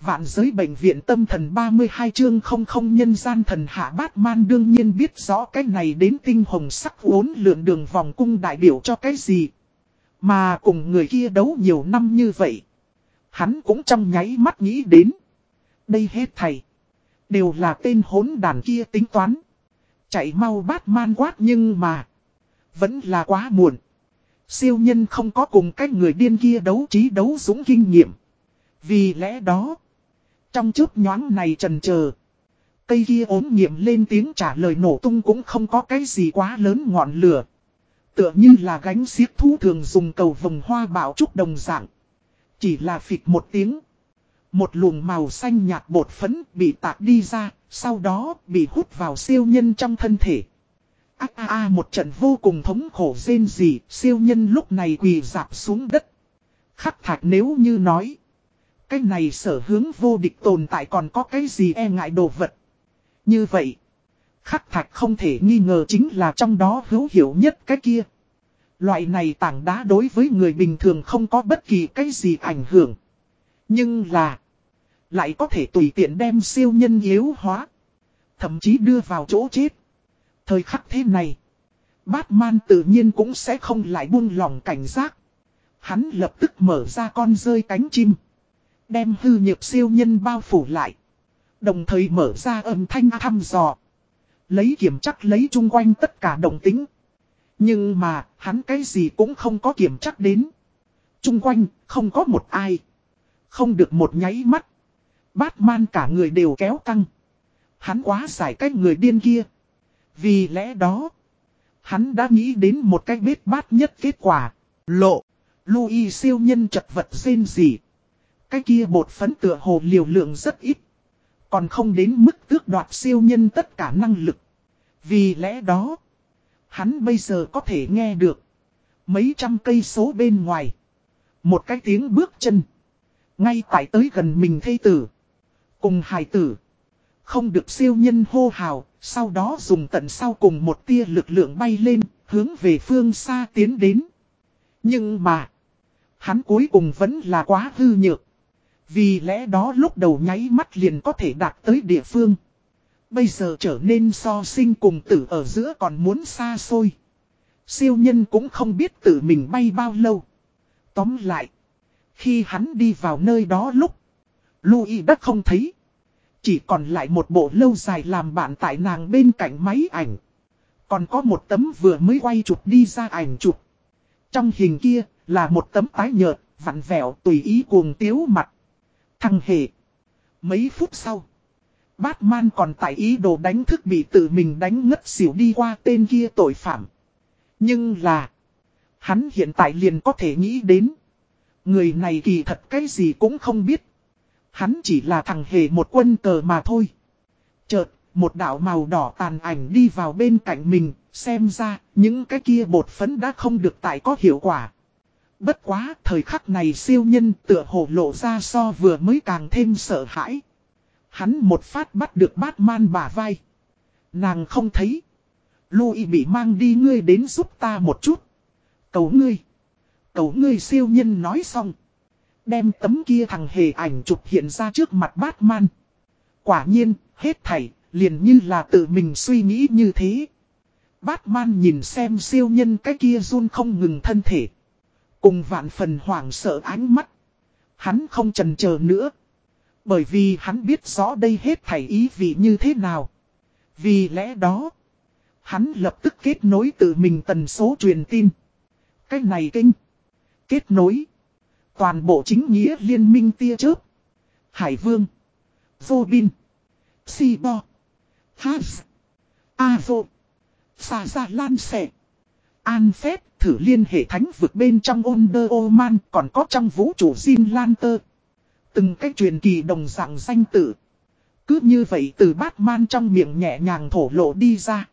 Vạn giới bệnh viện tâm thần 32 chương không không nhân gian thần hạ bát man đương nhiên biết rõ cái này đến tinh hồng sắc uốn lượn đường vòng cung đại biểu cho cái gì. Mà cùng người kia đấu nhiều năm như vậy. Hắn cũng trong nháy mắt nghĩ đến. Đây hết thầy. Đều là tên hốn đàn kia tính toán. Chạy mau bát man quát nhưng mà. Vẫn là quá muộn. Siêu nhân không có cùng cái người điên kia đấu trí đấu dũng kinh nghiệm. Vì lẽ đó. Trong chớp nhoáng này trần chờ Cây kia ốm nghiệm lên tiếng trả lời nổ tung cũng không có cái gì quá lớn ngọn lửa. Tựa như là gánh xiếc thú thường dùng cầu vồng hoa bảo trúc đồng dạng. Chỉ là phịch một tiếng. Một luồng màu xanh nhạt bột phấn bị tạc đi ra, sau đó bị hút vào siêu nhân trong thân thể. A a a một trận vô cùng thống khổ rên gì, siêu nhân lúc này quỳ dạp xuống đất. Khắc thạch nếu như nói. Cái này sở hướng vô địch tồn tại còn có cái gì e ngại đồ vật. Như vậy, khắc thạch không thể nghi ngờ chính là trong đó hữu hiểu nhất cái kia. Loại này tảng đá đối với người bình thường không có bất kỳ cái gì ảnh hưởng. Nhưng là, lại có thể tùy tiện đem siêu nhân yếu hóa. Thậm chí đưa vào chỗ chết. Thời khắc thế này, Batman tự nhiên cũng sẽ không lại buông lòng cảnh giác. Hắn lập tức mở ra con rơi cánh chim. Đem hư nhược siêu nhân bao phủ lại. Đồng thời mở ra âm thanh thăm dò. Lấy kiểm chắc lấy chung quanh tất cả đồng tính. Nhưng mà, hắn cái gì cũng không có kiểm chắc đến. Chung quanh, không có một ai. Không được một nháy mắt. Batman cả người đều kéo căng. Hắn quá giải cách người điên kia. Vì lẽ đó, hắn đã nghĩ đến một cách bết bát nhất kết quả. Lộ, Louis siêu nhân chật vật rên gì. Cái kia bột phấn tựa hồ liều lượng rất ít. Còn không đến mức tước đoạt siêu nhân tất cả năng lực. Vì lẽ đó, hắn bây giờ có thể nghe được. Mấy trăm cây số bên ngoài. Một cái tiếng bước chân. Ngay tại tới gần mình thây tử. Cùng hài tử. Không được siêu nhân hô hào. Sau đó dùng tận sau cùng một tia lực lượng bay lên. Hướng về phương xa tiến đến. Nhưng mà. Hắn cuối cùng vẫn là quá hư nhược. Vì lẽ đó lúc đầu nháy mắt liền có thể đạt tới địa phương. Bây giờ trở nên so sinh cùng tử ở giữa còn muốn xa xôi. Siêu nhân cũng không biết tự mình bay bao lâu. Tóm lại. Khi hắn đi vào nơi đó lúc. Louis đã không thấy. Chỉ còn lại một bộ lâu dài làm bạn tại nàng bên cạnh máy ảnh. Còn có một tấm vừa mới quay chụp đi ra ảnh chụp. Trong hình kia là một tấm tái nhợt, vặn vẹo tùy ý cuồng tiếu mặt. Thằng hề. Mấy phút sau. Batman còn tại ý đồ đánh thức bị tự mình đánh ngất xỉu đi qua tên kia tội phạm. Nhưng là. Hắn hiện tại liền có thể nghĩ đến. Người này kỳ thật cái gì cũng không biết. Hắn chỉ là thằng hề một quân cờ mà thôi. Chợt, một đạo màu đỏ tàn ảnh đi vào bên cạnh mình, xem ra, những cái kia bột phấn đã không được tại có hiệu quả. Bất quá, thời khắc này siêu nhân tựa hồ lộ ra so vừa mới càng thêm sợ hãi. Hắn một phát bắt được Batman bả vai. Nàng không thấy. Louis bị mang đi ngươi đến giúp ta một chút. Cầu ngươi. Cầu ngươi siêu nhân nói xong. Đem tấm kia thằng hề ảnh chụp hiện ra trước mặt Batman. Quả nhiên, hết thảy, liền như là tự mình suy nghĩ như thế. Batman nhìn xem siêu nhân cái kia run không ngừng thân thể. Cùng vạn phần hoảng sợ ánh mắt. Hắn không trần chờ nữa. Bởi vì hắn biết rõ đây hết thảy ý vị như thế nào. Vì lẽ đó, hắn lập tức kết nối tự mình tần số truyền tin. Cái này kinh. Kết nối. Toàn bộ chính nghĩa liên minh tia chớp. Hải Vương. Vô Bin. Si Bo. Haz. A Vô. Sa Sa Lan Sẻ. An Phép thử liên hệ thánh vực bên trong Onder Oman còn có trong vũ trụ Jin Lanter. Từng cách truyền kỳ đồng dạng danh tử. Cứ như vậy từ Batman trong miệng nhẹ nhàng thổ lộ đi ra.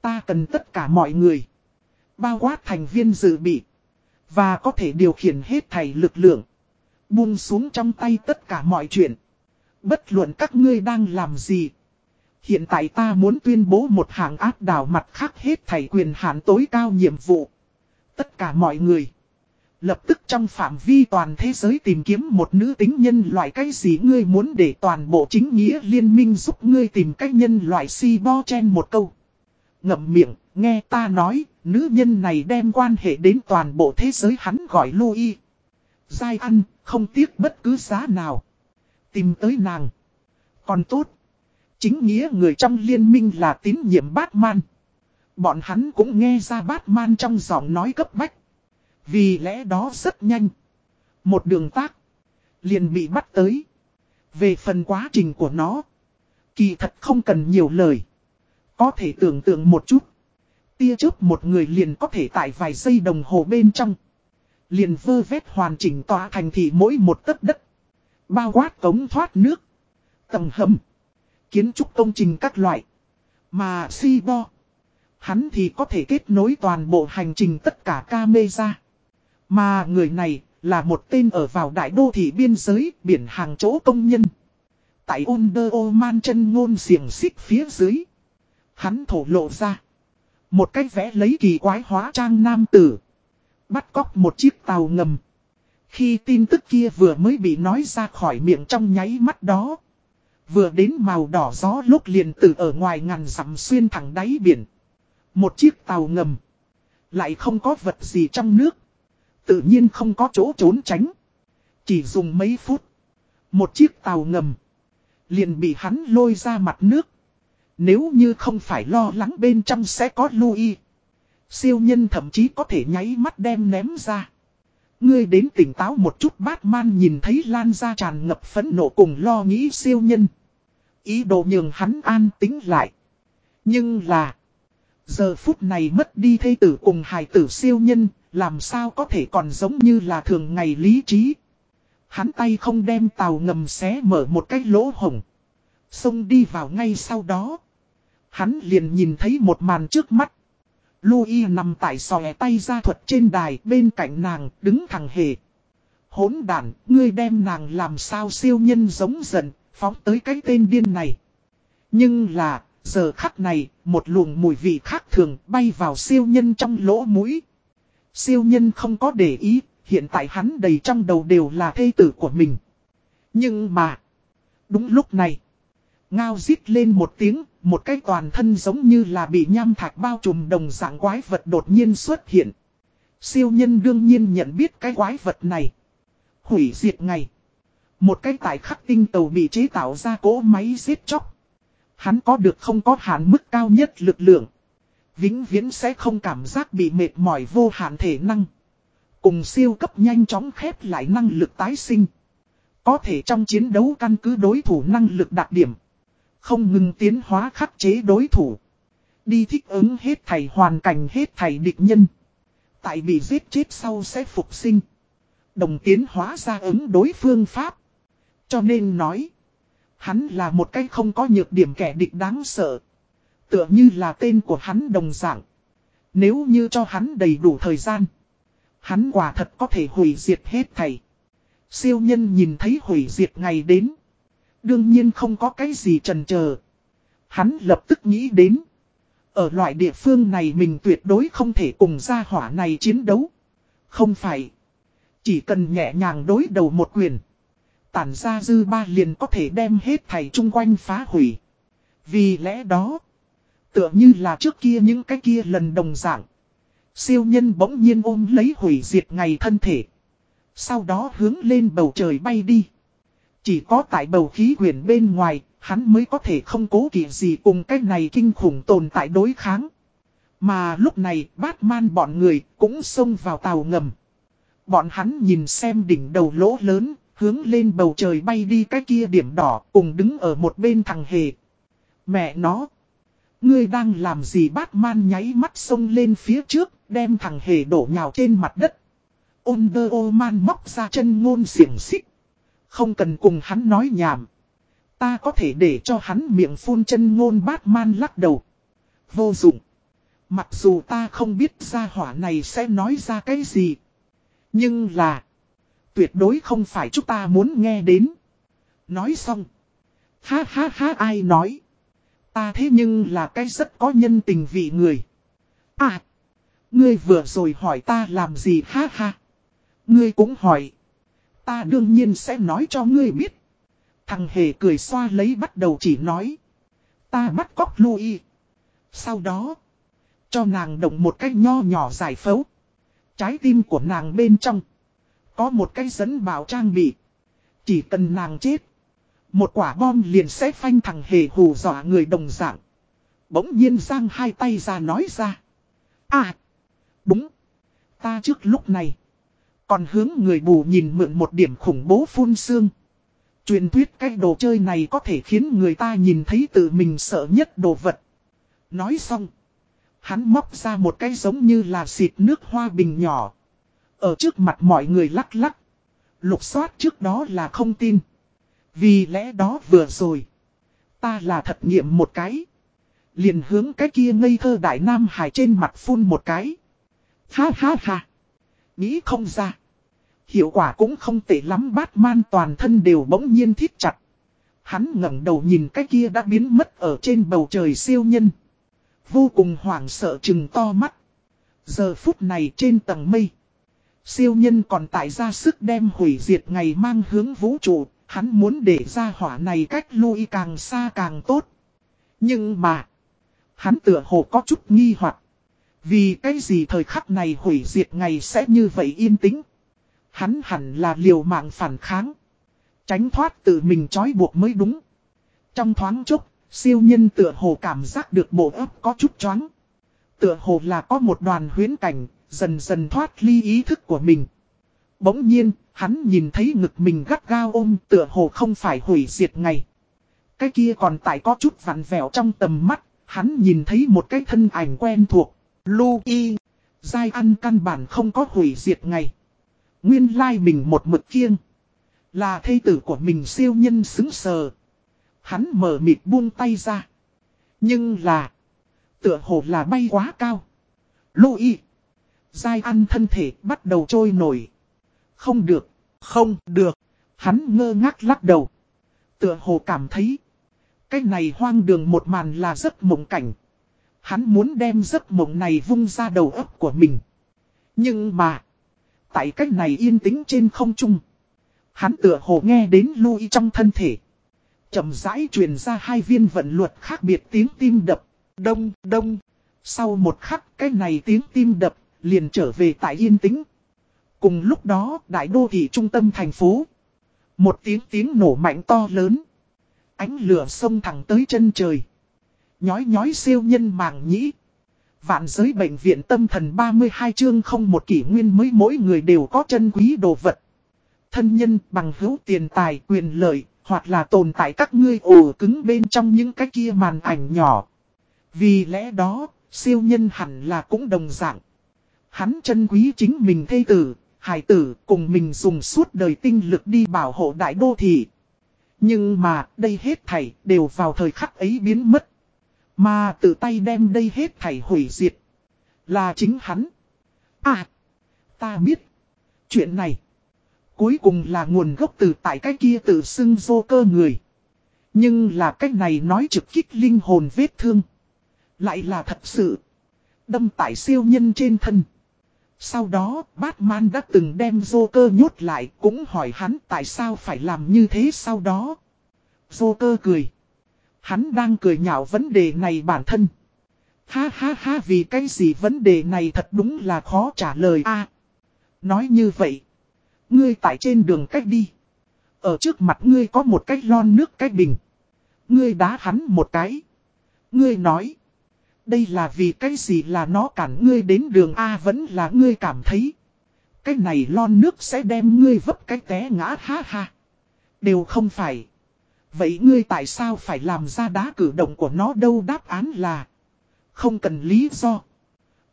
Ta cần tất cả mọi người. Bao quát thành viên dự bị. Và có thể điều khiển hết thảy lực lượng. Buông xuống trong tay tất cả mọi chuyện. Bất luận các ngươi đang làm gì. Hiện tại ta muốn tuyên bố một hàng áp đảo mặt khác hết thảy quyền hạn tối cao nhiệm vụ. Tất cả mọi người. Lập tức trong phạm vi toàn thế giới tìm kiếm một nữ tính nhân loại cái gì ngươi muốn để toàn bộ chính nghĩa liên minh giúp ngươi tìm cách nhân loại si bo chen một câu. Ngậm miệng, nghe ta nói, nữ nhân này đem quan hệ đến toàn bộ thế giới hắn gọi Louis. Giai ăn, không tiếc bất cứ giá nào. Tìm tới nàng. Còn tốt. Chính nghĩa người trong liên minh là tín nhiệm Batman. Bọn hắn cũng nghe ra Batman trong giọng nói cấp bách. Vì lẽ đó rất nhanh. Một đường tác. Liền bị bắt tới. Về phần quá trình của nó. Kỳ thật không cần nhiều lời. Có thể tưởng tượng một chút. Tia chớp một người liền có thể tại vài giây đồng hồ bên trong. Liền vơ vét hoàn chỉnh tòa thành thị mỗi một tấc đất. Bao quát cống thoát nước. Tầng hầm. Kiến trúc công trình các loại. Mà si bo. Hắn thì có thể kết nối toàn bộ hành trình tất cả camera. Mà người này là một tên ở vào đại đô thị biên giới, biển hàng chỗ công nhân. Tại Under Oman chân ngôn xiềng xích phía dưới. Hắn thổ lộ ra. Một cách vẽ lấy kỳ quái hóa trang nam tử. Bắt cóc một chiếc tàu ngầm. Khi tin tức kia vừa mới bị nói ra khỏi miệng trong nháy mắt đó. Vừa đến màu đỏ gió lúc liền từ ở ngoài ngàn dặm xuyên thẳng đáy biển. Một chiếc tàu ngầm. Lại không có vật gì trong nước. Tự nhiên không có chỗ trốn tránh. Chỉ dùng mấy phút. Một chiếc tàu ngầm. Liền bị hắn lôi ra mặt nước. Nếu như không phải lo lắng bên trong sẽ có Louis. Siêu nhân thậm chí có thể nháy mắt đem ném ra. Ngươi đến tỉnh táo một chút Batman nhìn thấy Lan ra tràn ngập phẫn nộ cùng lo nghĩ siêu nhân. Ý đồ nhường hắn an tính lại. Nhưng là. Giờ phút này mất đi thây tử cùng hài tử siêu nhân. Làm sao có thể còn giống như là thường ngày lý trí. Hắn tay không đem tàu ngầm xé mở một cái lỗ hổng. Xông đi vào ngay sau đó. Hắn liền nhìn thấy một màn trước mắt. Louis nằm tại sòe tay ra thuật trên đài bên cạnh nàng đứng thẳng hề. Hốn đản, ngươi đem nàng làm sao siêu nhân giống giận, phóng tới cái tên điên này. Nhưng là, giờ khắc này, một luồng mùi vị khác thường bay vào siêu nhân trong lỗ mũi. Siêu nhân không có để ý, hiện tại hắn đầy trong đầu đều là thê tử của mình. Nhưng mà, đúng lúc này, ngao giết lên một tiếng, một cái toàn thân giống như là bị nham thạch bao trùm đồng dạng quái vật đột nhiên xuất hiện. Siêu nhân đương nhiên nhận biết cái quái vật này. Hủy diệt ngày. Một cái tại khắc tinh tàu bị chế tạo ra cỗ máy giết chóc. Hắn có được không có hạn mức cao nhất lực lượng. Vĩnh viễn sẽ không cảm giác bị mệt mỏi vô hạn thể năng. Cùng siêu cấp nhanh chóng khép lại năng lực tái sinh. Có thể trong chiến đấu căn cứ đối thủ năng lực đặc điểm. Không ngừng tiến hóa khắc chế đối thủ. Đi thích ứng hết thầy hoàn cảnh hết thầy địch nhân. Tại bị giết chết sau sẽ phục sinh. Đồng tiến hóa ra ứng đối phương pháp. Cho nên nói. Hắn là một cái không có nhược điểm kẻ địch đáng sợ. Tựa như là tên của hắn đồng dạng. Nếu như cho hắn đầy đủ thời gian. Hắn quả thật có thể hủy diệt hết thầy. Siêu nhân nhìn thấy hủy diệt ngày đến. Đương nhiên không có cái gì trần chờ Hắn lập tức nghĩ đến. Ở loại địa phương này mình tuyệt đối không thể cùng gia hỏa này chiến đấu. Không phải. Chỉ cần nhẹ nhàng đối đầu một quyền. Tản ra dư ba liền có thể đem hết thầy chung quanh phá hủy. Vì lẽ đó. Tựa như là trước kia những cái kia lần đồng dạng. Siêu nhân bỗng nhiên ôm lấy hủy diệt ngày thân thể. Sau đó hướng lên bầu trời bay đi. Chỉ có tại bầu khí quyển bên ngoài, hắn mới có thể không cố kỵ gì cùng cái này kinh khủng tồn tại đối kháng. Mà lúc này, Batman bọn người cũng xông vào tàu ngầm. Bọn hắn nhìn xem đỉnh đầu lỗ lớn, hướng lên bầu trời bay đi cái kia điểm đỏ cùng đứng ở một bên thằng hề. Mẹ nó! Ngươi đang làm gì Batman nháy mắt sông lên phía trước, đem thằng hề đổ nhào trên mặt đất. undero man móc ra chân ngôn xiềng xích. Không cần cùng hắn nói nhảm. Ta có thể để cho hắn miệng phun chân ngôn Batman lắc đầu. Vô dụng. Mặc dù ta không biết ra hỏa này sẽ nói ra cái gì. Nhưng là. Tuyệt đối không phải chúng ta muốn nghe đến. Nói xong. Ha ha ha, ai nói. Ta thế nhưng là cái rất có nhân tình vị người. À. Ngươi vừa rồi hỏi ta làm gì, ha ha. Ngươi cũng hỏi. Ta đương nhiên sẽ nói cho ngươi biết. Thằng hề cười xoa lấy bắt đầu chỉ nói. Ta bắt cóc Louis. Sau đó. Cho nàng động một cách nho nhỏ giải phẫu. Trái tim của nàng bên trong. Có một cái dẫn bảo trang bị. Chỉ cần nàng chết. Một quả bom liền sẽ phanh thằng hề hù dọa người đồng dạng. Bỗng nhiên giang hai tay ra nói ra. À. Đúng. Ta trước lúc này. Còn hướng người bù nhìn mượn một điểm khủng bố phun xương. Truyền thuyết cái đồ chơi này có thể khiến người ta nhìn thấy tự mình sợ nhất đồ vật. Nói xong. Hắn móc ra một cái giống như là xịt nước hoa bình nhỏ. Ở trước mặt mọi người lắc lắc. Lục soát trước đó là không tin. Vì lẽ đó vừa rồi. Ta là thật nghiệm một cái. Liền hướng cái kia ngây thơ đại nam hải trên mặt phun một cái. Ha ha ha. Nghĩ không ra. Hiệu quả cũng không tệ lắm, Batman toàn thân đều bỗng nhiên thiết chặt. Hắn ngẩng đầu nhìn cái kia đã biến mất ở trên bầu trời siêu nhân. Vô cùng hoảng sợ chừng to mắt. Giờ phút này trên tầng mây. Siêu nhân còn tại ra sức đem hủy diệt ngày mang hướng vũ trụ. Hắn muốn để ra hỏa này cách lui càng xa càng tốt. Nhưng mà. Hắn tựa hồ có chút nghi hoặc Vì cái gì thời khắc này hủy diệt ngày sẽ như vậy yên tĩnh. Hắn hẳn là liều mạng phản kháng. Tránh thoát tự mình trói buộc mới đúng. Trong thoáng chốc, siêu nhân tựa hồ cảm giác được bộ ấp có chút choáng. Tựa hồ là có một đoàn huyến cảnh, dần dần thoát ly ý thức của mình. Bỗng nhiên, hắn nhìn thấy ngực mình gắt gao ôm tựa hồ không phải hủy diệt ngày. Cái kia còn tại có chút vặn vẹo trong tầm mắt, hắn nhìn thấy một cái thân ảnh quen thuộc. Louis, Giai ăn căn bản không có hủy diệt ngày. Nguyên lai mình một mực kiêng. Là thây tử của mình siêu nhân xứng sờ. Hắn mở mịt buông tay ra. Nhưng là. Tựa hồ là bay quá cao. Louis. Giai ăn thân thể bắt đầu trôi nổi. Không được. Không được. Hắn ngơ ngác lắc đầu. Tựa hồ cảm thấy. Cái này hoang đường một màn là giấc mộng cảnh. Hắn muốn đem giấc mộng này vung ra đầu óc của mình. Nhưng mà. Tại cách này yên tĩnh trên không trung. Hắn tựa hồ nghe đến lui trong thân thể. chậm rãi truyền ra hai viên vận luật khác biệt tiếng tim đập. Đông, đông. Sau một khắc cái này tiếng tim đập liền trở về tại yên tĩnh. Cùng lúc đó đại đô thị trung tâm thành phố. Một tiếng tiếng nổ mạnh to lớn. Ánh lửa sông thẳng tới chân trời. Nhói nhói siêu nhân màng nhĩ. Vạn giới bệnh viện tâm thần 32 chương không một kỷ nguyên mới mỗi người đều có chân quý đồ vật. Thân nhân bằng hữu tiền tài quyền lợi, hoặc là tồn tại các ngươi ổ cứng bên trong những cái kia màn ảnh nhỏ. Vì lẽ đó, siêu nhân hẳn là cũng đồng dạng. Hắn chân quý chính mình thê tử, hải tử cùng mình dùng suốt đời tinh lực đi bảo hộ đại đô thị. Nhưng mà, đây hết thảy đều vào thời khắc ấy biến mất. Mà tự tay đem đây hết thảy hủy diệt. Là chính hắn. À, ta biết. Chuyện này. Cuối cùng là nguồn gốc từ tại cái kia tự xưng vô cơ người. Nhưng là cách này nói trực kích linh hồn vết thương. Lại là thật sự. Đâm tại siêu nhân trên thân. Sau đó, Batman đã từng đem Joker nhốt lại, cũng hỏi hắn tại sao phải làm như thế sau đó. Joker cười. Hắn đang cười nhạo vấn đề này bản thân. Ha ha ha vì cái gì vấn đề này thật đúng là khó trả lời a Nói như vậy. Ngươi tại trên đường cách đi. Ở trước mặt ngươi có một cái lon nước cái bình. Ngươi đá hắn một cái. Ngươi nói. Đây là vì cái gì là nó cản ngươi đến đường A vẫn là ngươi cảm thấy. Cái này lon nước sẽ đem ngươi vấp cái té ngã, ha ha. Đều không phải. Vậy ngươi tại sao phải làm ra đá cử động của nó đâu đáp án là. Không cần lý do.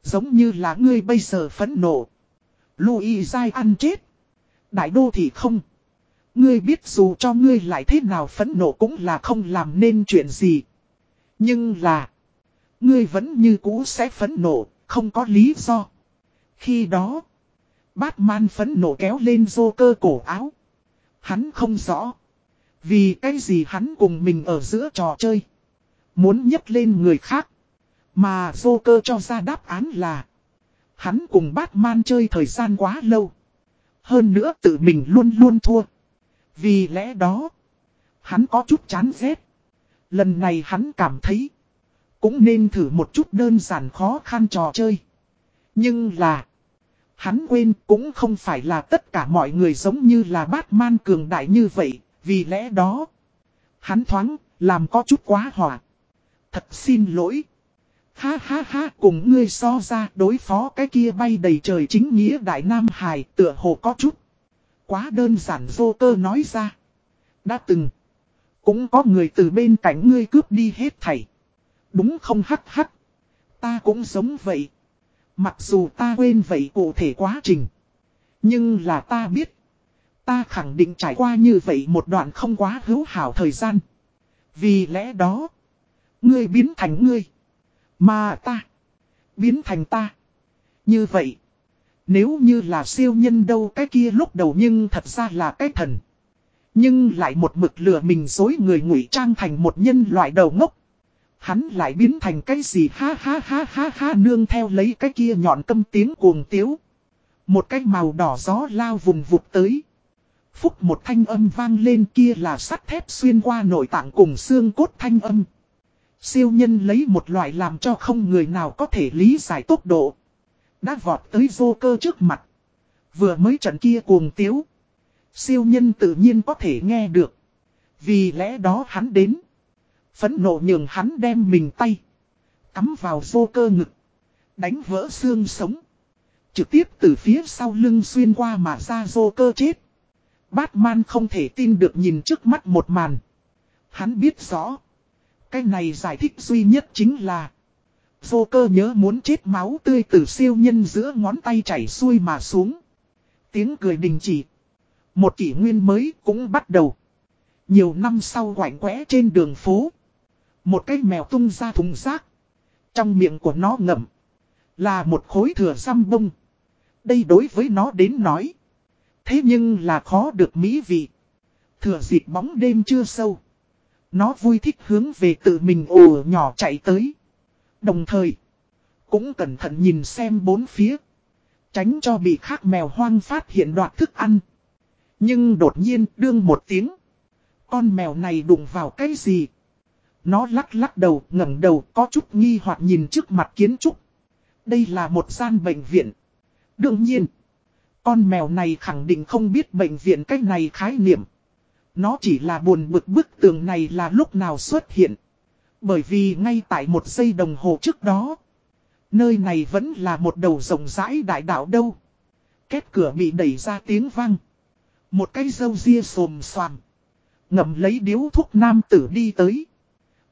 Giống như là ngươi bây giờ phẫn nộ. Louis dai ăn chết. Đại đô thì không. Ngươi biết dù cho ngươi lại thế nào phẫn nộ cũng là không làm nên chuyện gì. Nhưng là. Ngươi vẫn như cũ sẽ phẫn nộ, không có lý do. Khi đó. Batman phẫn nộ kéo lên Joker cơ cổ áo. Hắn không rõ. Vì cái gì hắn cùng mình ở giữa trò chơi. Muốn nhấc lên người khác. Mà Joker cho ra đáp án là. Hắn cùng Batman chơi thời gian quá lâu. Hơn nữa tự mình luôn luôn thua. Vì lẽ đó, hắn có chút chán ghét. Lần này hắn cảm thấy, cũng nên thử một chút đơn giản khó khăn trò chơi. Nhưng là, hắn quên cũng không phải là tất cả mọi người giống như là Batman cường đại như vậy, vì lẽ đó, hắn thoáng, làm có chút quá hỏa. Thật xin lỗi. Ha ha ha cùng ngươi so ra đối phó cái kia bay đầy trời chính nghĩa đại nam hài tựa hồ có chút. Quá đơn giản vô cơ nói ra. Đã từng. Cũng có người từ bên cạnh ngươi cướp đi hết thảy. Đúng không hắc hắc. Ta cũng sống vậy. Mặc dù ta quên vậy cụ thể quá trình. Nhưng là ta biết. Ta khẳng định trải qua như vậy một đoạn không quá hữu hảo thời gian. Vì lẽ đó. Ngươi biến thành ngươi. Mà ta. Biến thành ta. Như vậy. Nếu như là siêu nhân đâu cái kia lúc đầu nhưng thật ra là cái thần. Nhưng lại một mực lừa mình dối người ngụy trang thành một nhân loại đầu ngốc. Hắn lại biến thành cái gì ha ha ha ha ha, nương theo lấy cái kia nhọn tâm tiếng cuồng tiếu. Một cái màu đỏ gió lao vùng vụt tới. Phúc một thanh âm vang lên kia là sắt thép xuyên qua nội tạng cùng xương cốt thanh âm. Siêu nhân lấy một loại làm cho không người nào có thể lý giải tốc độ. Đã vọt tới vô cơ trước mặt. Vừa mới trận kia cuồng tiếu. Siêu nhân tự nhiên có thể nghe được. Vì lẽ đó hắn đến. Phấn nộ nhường hắn đem mình tay. Cắm vào vô cơ ngực. Đánh vỡ xương sống. Trực tiếp từ phía sau lưng xuyên qua mà ra vô cơ chết. Batman không thể tin được nhìn trước mắt một màn. Hắn biết rõ. Cái này giải thích duy nhất chính là. Vô cơ nhớ muốn chết máu tươi từ siêu nhân giữa ngón tay chảy xuôi mà xuống. Tiếng cười đình chỉ. Một kỷ nguyên mới cũng bắt đầu. Nhiều năm sau quảnh quẽ trên đường phố. Một cái mèo tung ra thùng rác. Trong miệng của nó ngậm. Là một khối thừa xăm bông. Đây đối với nó đến nói. Thế nhưng là khó được mỹ vị. Thừa dịp bóng đêm chưa sâu. Nó vui thích hướng về tự mình ồ nhỏ chạy tới. Đồng thời. Cũng cẩn thận nhìn xem bốn phía. Tránh cho bị khác mèo hoang phát hiện đoạt thức ăn. Nhưng đột nhiên đương một tiếng. Con mèo này đụng vào cái gì? Nó lắc lắc đầu, ngẩng đầu, có chút nghi hoặc nhìn trước mặt kiến trúc. Đây là một gian bệnh viện. Đương nhiên. Con mèo này khẳng định không biết bệnh viện cách này khái niệm. Nó chỉ là buồn bực bức tường này là lúc nào xuất hiện. Bởi vì ngay tại một giây đồng hồ trước đó. Nơi này vẫn là một đầu rộng rãi đại đạo đâu. Kết cửa bị đẩy ra tiếng vang. Một cái dâu ria xồm xoàm. Ngậm lấy điếu thuốc nam tử đi tới.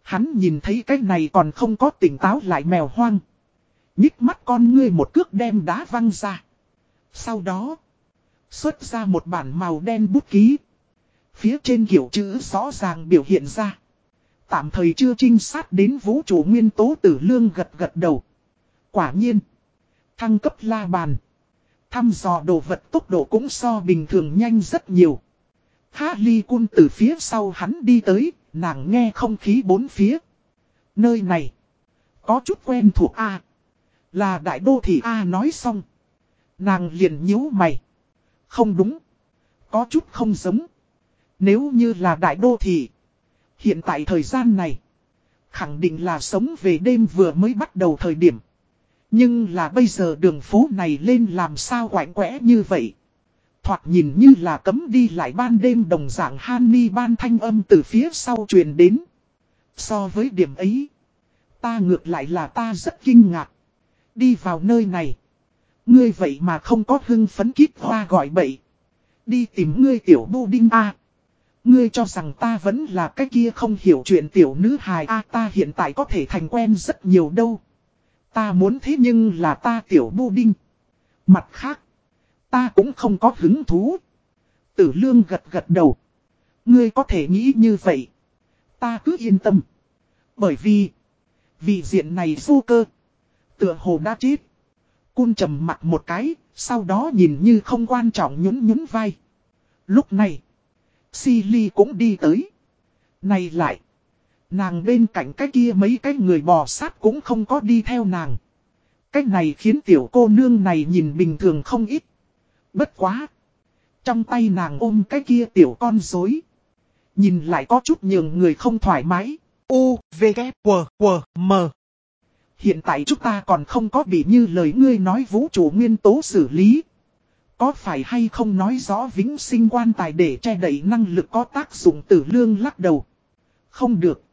Hắn nhìn thấy cái này còn không có tỉnh táo lại mèo hoang. Nhích mắt con ngươi một cước đem đá văng ra. Sau đó, xuất ra một bản màu đen bút ký. Phía trên kiểu chữ rõ ràng biểu hiện ra. Tạm thời chưa trinh sát đến vũ trụ nguyên tố tử lương gật gật đầu. Quả nhiên, thăng cấp la bàn. Thăm dò đồ vật tốc độ cũng so bình thường nhanh rất nhiều. Ha ly cun từ phía sau hắn đi tới, nàng nghe không khí bốn phía. Nơi này, có chút quen thuộc A. Là đại đô thị A nói xong. Nàng liền nhíu mày. Không đúng. Có chút không giống. Nếu như là đại đô thị. Hiện tại thời gian này. Khẳng định là sống về đêm vừa mới bắt đầu thời điểm. Nhưng là bây giờ đường phố này lên làm sao quảnh quẽ như vậy. Thoạt nhìn như là cấm đi lại ban đêm đồng dạng Hanni ban thanh âm từ phía sau truyền đến. So với điểm ấy. Ta ngược lại là ta rất kinh ngạc. Đi vào nơi này. Ngươi vậy mà không có hưng phấn kíp hoa gọi bậy. Đi tìm ngươi tiểu bu đinh A. Ngươi cho rằng ta vẫn là cái kia không hiểu chuyện tiểu nữ hài A, ta hiện tại có thể thành quen rất nhiều đâu. Ta muốn thế nhưng là ta tiểu bu đinh. Mặt khác. Ta cũng không có hứng thú. Tử lương gật gật đầu. Ngươi có thể nghĩ như vậy. Ta cứ yên tâm. Bởi vì. Vì diện này vô cơ. Tựa hồ đã chết. Cun trầm mặt một cái. Sau đó nhìn như không quan trọng nhún nhún vai. Lúc này. Silly cũng đi tới. Này lại. Nàng bên cạnh cái kia mấy cái người bò sát cũng không có đi theo nàng. Cái này khiến tiểu cô nương này nhìn bình thường không ít. Bất quá. Trong tay nàng ôm cái kia tiểu con dối. Nhìn lại có chút nhường người không thoải mái. U, V, K, W, W, M. Hiện tại chúng ta còn không có bị như lời ngươi nói vũ trụ nguyên tố xử lý. Có phải hay không nói rõ vĩnh sinh quan tài để che đẩy năng lực có tác dụng tử lương lắc đầu. Không được.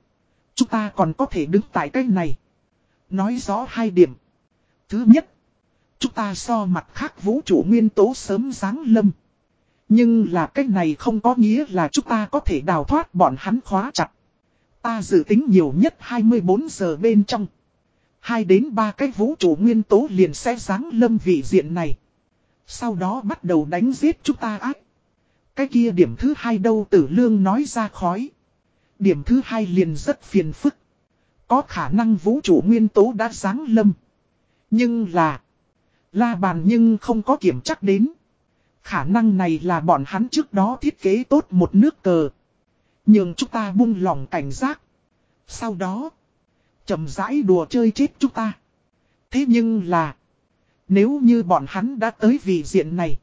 Chúng ta còn có thể đứng tại cái này. Nói rõ hai điểm. Thứ nhất. Chúng ta so mặt khác vũ trụ nguyên tố sớm sáng lâm. Nhưng là cách này không có nghĩa là chúng ta có thể đào thoát bọn hắn khóa chặt. Ta dự tính nhiều nhất 24 giờ bên trong. Hai đến ba cái vũ trụ nguyên tố liền sẽ sáng lâm vị diện này. Sau đó bắt đầu đánh giết chúng ta ác. Cái kia điểm thứ hai đâu tử lương nói ra khói. Điểm thứ hai liền rất phiền phức. Có khả năng vũ trụ nguyên tố đã sáng lâm. Nhưng là. La bàn nhưng không có kiểm chắc đến. Khả năng này là bọn hắn trước đó thiết kế tốt một nước cờ. Nhưng chúng ta buông lỏng cảnh giác. Sau đó. chậm rãi đùa chơi chết chúng ta. Thế nhưng là. Nếu như bọn hắn đã tới vị diện này.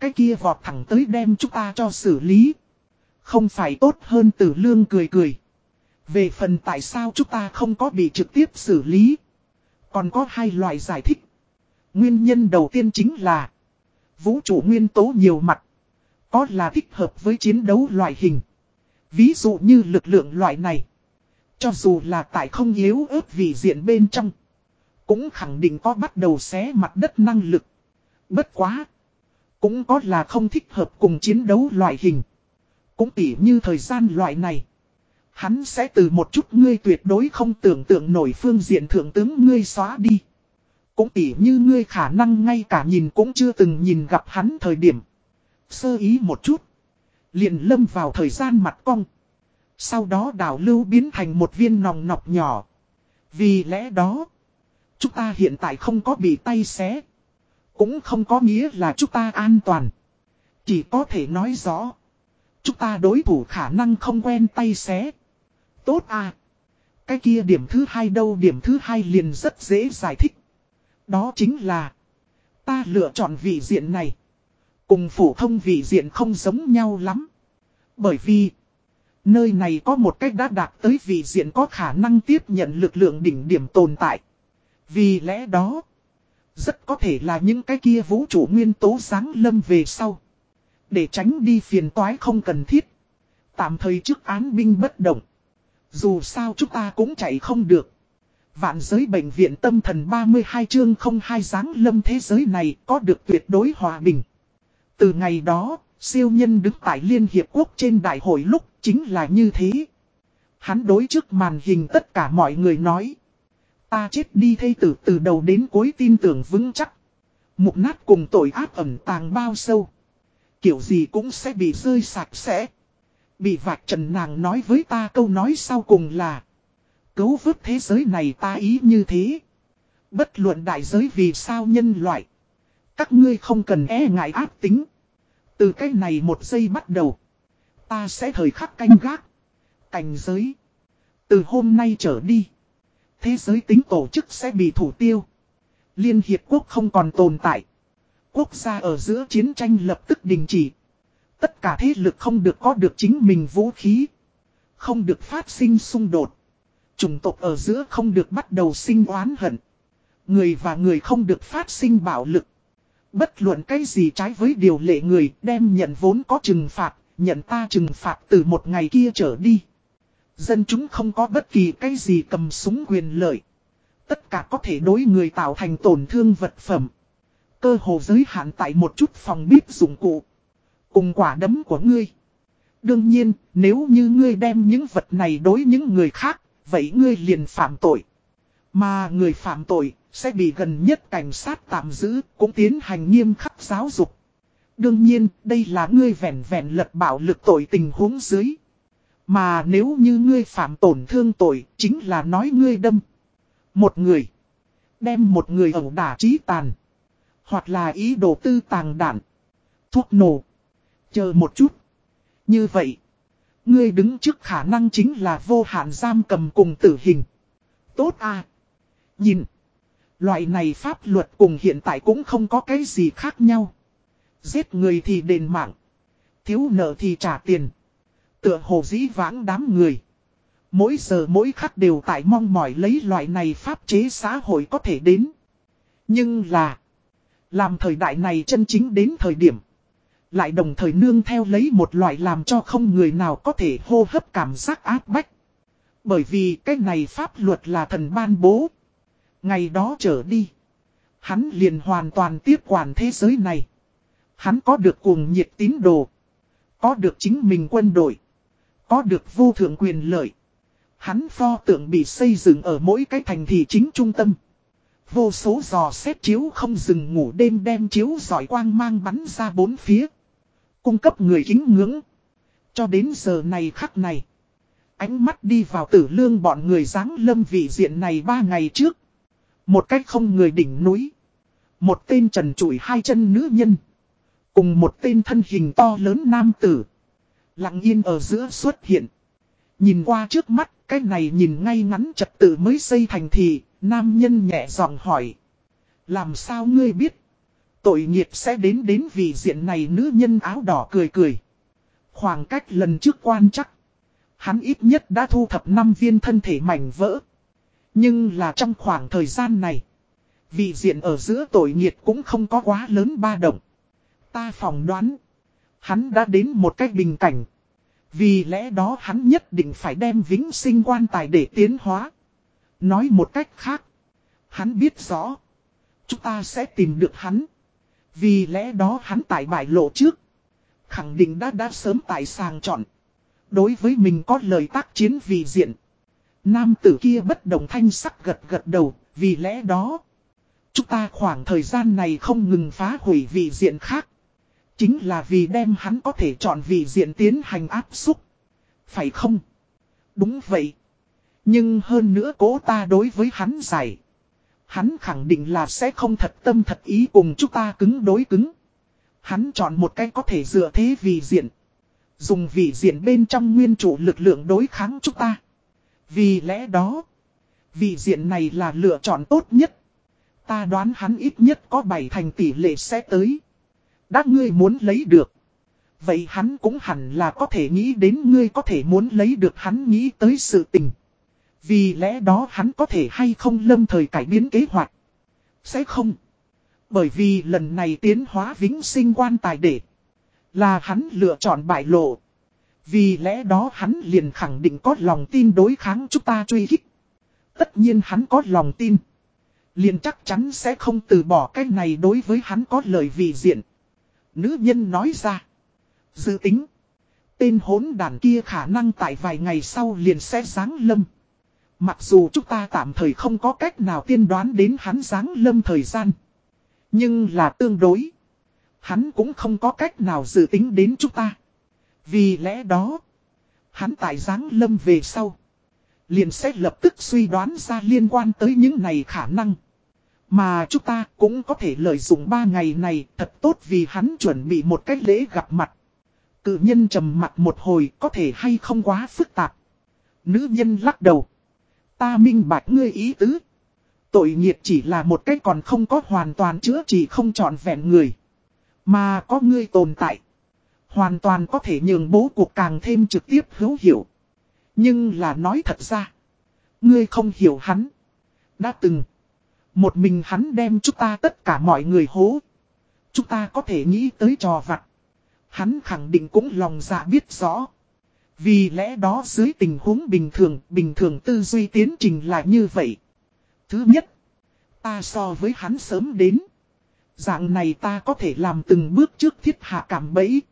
Cái kia vọt thẳng tới đem chúng ta cho xử lý. Không phải tốt hơn tử lương cười cười. Về phần tại sao chúng ta không có bị trực tiếp xử lý. Còn có hai loại giải thích. Nguyên nhân đầu tiên chính là. Vũ trụ nguyên tố nhiều mặt. Có là thích hợp với chiến đấu loại hình. Ví dụ như lực lượng loại này. Cho dù là tại không yếu ớt vì diện bên trong. Cũng khẳng định có bắt đầu xé mặt đất năng lực. Bất quá. Cũng có là không thích hợp cùng chiến đấu loại hình. Cũng tỉ như thời gian loại này. Hắn sẽ từ một chút ngươi tuyệt đối không tưởng tượng nổi phương diện thượng tướng ngươi xóa đi. Cũng tỉ như ngươi khả năng ngay cả nhìn cũng chưa từng nhìn gặp hắn thời điểm. Sơ ý một chút. Liền lâm vào thời gian mặt cong. Sau đó đảo lưu biến thành một viên nòng nọc nhỏ. Vì lẽ đó. Chúng ta hiện tại không có bị tay xé. Cũng không có nghĩa là chúng ta an toàn. Chỉ có thể nói rõ. Chúng ta đối thủ khả năng không quen tay xé. Tốt à. Cái kia điểm thứ hai đâu, điểm thứ hai liền rất dễ giải thích. Đó chính là. Ta lựa chọn vị diện này. Cùng phổ thông vị diện không giống nhau lắm. Bởi vì. Nơi này có một cách đã đạt tới vị diện có khả năng tiếp nhận lực lượng đỉnh điểm tồn tại. Vì lẽ đó. Rất có thể là những cái kia vũ trụ nguyên tố sáng lâm về sau. Để tránh đi phiền toái không cần thiết. Tạm thời trước án binh bất động. Dù sao chúng ta cũng chạy không được. Vạn giới bệnh viện tâm thần 32 chương không hai dáng lâm thế giới này có được tuyệt đối hòa bình. Từ ngày đó, siêu nhân đứng tại Liên Hiệp Quốc trên đại hội lúc chính là như thế. Hắn đối trước màn hình tất cả mọi người nói. Ta chết đi thây tử từ đầu đến cuối tin tưởng vững chắc. Mục nát cùng tội ác ẩn tàng bao sâu. Kiểu gì cũng sẽ bị rơi sạch sẽ. Bị vạch trần nàng nói với ta câu nói sau cùng là. Cứu vớt thế giới này ta ý như thế. Bất luận đại giới vì sao nhân loại. Các ngươi không cần e ngại ác tính. Từ cái này một giây bắt đầu. Ta sẽ thời khắc canh gác. Cảnh giới. Từ hôm nay trở đi. Thế giới tính tổ chức sẽ bị thủ tiêu. Liên Hiệp Quốc không còn tồn tại. Quốc gia ở giữa chiến tranh lập tức đình chỉ. Tất cả thế lực không được có được chính mình vũ khí. Không được phát sinh xung đột. Chủng tộc ở giữa không được bắt đầu sinh oán hận. Người và người không được phát sinh bạo lực. Bất luận cái gì trái với điều lệ người đem nhận vốn có trừng phạt, nhận ta trừng phạt từ một ngày kia trở đi. Dân chúng không có bất kỳ cái gì cầm súng quyền lợi. Tất cả có thể đối người tạo thành tổn thương vật phẩm. Cơ hồ giới hạn tại một chút phòng bếp dụng cụ. Cùng quả đấm của ngươi. Đương nhiên, nếu như ngươi đem những vật này đối những người khác, vậy ngươi liền phạm tội. Mà người phạm tội, sẽ bị gần nhất cảnh sát tạm giữ, cũng tiến hành nghiêm khắc giáo dục. Đương nhiên, đây là ngươi vẹn vẹn lật bạo lực tội tình huống dưới. Mà nếu như ngươi phạm tổn thương tội, chính là nói ngươi đâm. Một người. Đem một người ẩu đả trí tàn. Hoặc là ý đồ tư tàng đạn. Thuốc nổ. Chờ một chút. Như vậy. Ngươi đứng trước khả năng chính là vô hạn giam cầm cùng tử hình. Tốt à. Nhìn. Loại này pháp luật cùng hiện tại cũng không có cái gì khác nhau. Giết người thì đền mạng. Thiếu nợ thì trả tiền. Tựa hồ dĩ vãng đám người. Mỗi giờ mỗi khắc đều tại mong mỏi lấy loại này pháp chế xã hội có thể đến. Nhưng là. Làm thời đại này chân chính đến thời điểm. Lại đồng thời nương theo lấy một loại làm cho không người nào có thể hô hấp cảm giác áp bách. Bởi vì cái này pháp luật là thần ban bố. Ngày đó trở đi. Hắn liền hoàn toàn tiếp quản thế giới này. Hắn có được cuồng nhiệt tín đồ. Có được chính mình quân đội. Có được vô thượng quyền lợi. Hắn pho tượng bị xây dựng ở mỗi cái thành thị chính trung tâm. Vô số giò xét chiếu không dừng ngủ đêm đem chiếu giỏi quang mang bắn ra bốn phía. Cung cấp người kính ngưỡng. Cho đến giờ này khắc này. Ánh mắt đi vào tử lương bọn người dáng lâm vị diện này ba ngày trước. Một cách không người đỉnh núi. Một tên trần trụi hai chân nữ nhân. Cùng một tên thân hình to lớn nam tử. Lặng yên ở giữa xuất hiện. Nhìn qua trước mắt, cái này nhìn ngay ngắn trật tự mới xây thành thị, nam nhân nhẹ giọng hỏi. Làm sao ngươi biết? Tội nghiệp sẽ đến đến vì diện này nữ nhân áo đỏ cười cười. Khoảng cách lần trước quan chắc. Hắn ít nhất đã thu thập 5 viên thân thể mảnh vỡ. Nhưng là trong khoảng thời gian này. Vị diện ở giữa tội nghiệt cũng không có quá lớn ba động. Ta phỏng đoán. Hắn đã đến một cách bình cảnh. Vì lẽ đó hắn nhất định phải đem vĩnh sinh quan tài để tiến hóa. Nói một cách khác. Hắn biết rõ. Chúng ta sẽ tìm được hắn. Vì lẽ đó hắn tại bại lộ trước. Khẳng định đã đã sớm tại sàng chọn. Đối với mình có lời tác chiến vì diện. Nam tử kia bất đồng thanh sắc gật gật đầu. Vì lẽ đó. Chúng ta khoảng thời gian này không ngừng phá hủy vị diện khác. Chính là vì đem hắn có thể chọn vị diện tiến hành áp xúc. Phải không? Đúng vậy. Nhưng hơn nữa cố ta đối với hắn giải. Hắn khẳng định là sẽ không thật tâm thật ý cùng chúng ta cứng đối cứng. Hắn chọn một cái có thể dựa thế vì diện. Dùng vị diện bên trong nguyên chủ lực lượng đối kháng chúng ta. Vì lẽ đó, vị diện này là lựa chọn tốt nhất. Ta đoán hắn ít nhất có 7 thành tỷ lệ sẽ tới. Đã ngươi muốn lấy được. Vậy hắn cũng hẳn là có thể nghĩ đến ngươi có thể muốn lấy được hắn nghĩ tới sự tình. Vì lẽ đó hắn có thể hay không lâm thời cải biến kế hoạch. Sẽ không. Bởi vì lần này tiến hóa vĩnh sinh quan tài để. Là hắn lựa chọn bại lộ. Vì lẽ đó hắn liền khẳng định có lòng tin đối kháng chúng ta truy hích. Tất nhiên hắn có lòng tin. Liền chắc chắn sẽ không từ bỏ cái này đối với hắn có lời vì diện. Nữ nhân nói ra. Dự tính. Tên hốn đàn kia khả năng tại vài ngày sau liền sẽ sáng lâm. Mặc dù chúng ta tạm thời không có cách nào tiên đoán đến hắn giáng lâm thời gian. Nhưng là tương đối. Hắn cũng không có cách nào dự tính đến chúng ta. Vì lẽ đó. Hắn tại giáng lâm về sau. Liền sẽ lập tức suy đoán ra liên quan tới những này khả năng. Mà chúng ta cũng có thể lợi dụng ba ngày này thật tốt vì hắn chuẩn bị một cách lễ gặp mặt. Cự nhân trầm mặt một hồi có thể hay không quá phức tạp. Nữ nhân lắc đầu. Ta minh bạch ngươi ý tứ. Tội nghiệt chỉ là một cách còn không có hoàn toàn chữa chỉ không trọn vẹn người. Mà có ngươi tồn tại. Hoàn toàn có thể nhường bố cuộc càng thêm trực tiếp hữu hiểu. Nhưng là nói thật ra. Ngươi không hiểu hắn. Đã từng. Một mình hắn đem chúng ta tất cả mọi người hố. Chúng ta có thể nghĩ tới trò vặt. Hắn khẳng định cũng lòng dạ biết rõ. Vì lẽ đó dưới tình huống bình thường, bình thường tư duy tiến trình là như vậy. Thứ nhất, ta so với hắn sớm đến. Dạng này ta có thể làm từng bước trước thiết hạ cảm bẫy.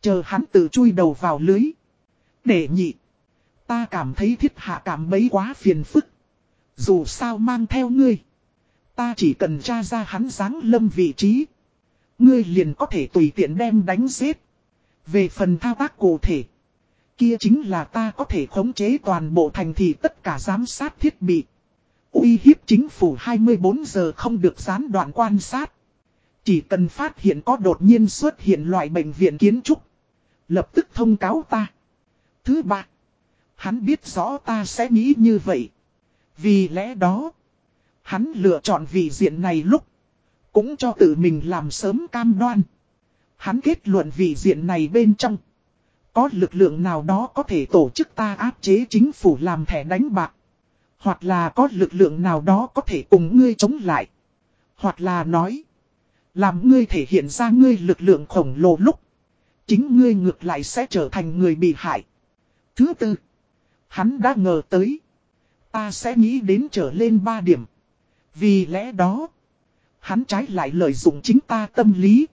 Chờ hắn tự chui đầu vào lưới. Để nhị, ta cảm thấy thiết hạ cảm bẫy quá phiền phức. Dù sao mang theo ngươi. Ta chỉ cần tra ra hắn dáng lâm vị trí. Ngươi liền có thể tùy tiện đem đánh giết. Về phần thao tác cụ thể. Kia chính là ta có thể khống chế toàn bộ thành thị tất cả giám sát thiết bị. uy hiếp chính phủ 24 giờ không được gián đoạn quan sát. Chỉ cần phát hiện có đột nhiên xuất hiện loại bệnh viện kiến trúc. Lập tức thông cáo ta. Thứ ba. Hắn biết rõ ta sẽ nghĩ như vậy. Vì lẽ đó. Hắn lựa chọn vị diện này lúc. Cũng cho tự mình làm sớm cam đoan. Hắn kết luận vị diện này bên trong. Có lực lượng nào đó có thể tổ chức ta áp chế chính phủ làm thẻ đánh bạc. Hoặc là có lực lượng nào đó có thể cùng ngươi chống lại. Hoặc là nói. Làm ngươi thể hiện ra ngươi lực lượng khổng lồ lúc. Chính ngươi ngược lại sẽ trở thành người bị hại. Thứ tư. Hắn đã ngờ tới. Ta sẽ nghĩ đến trở lên ba điểm. Vì lẽ đó. Hắn trái lại lợi dụng chính ta tâm lý.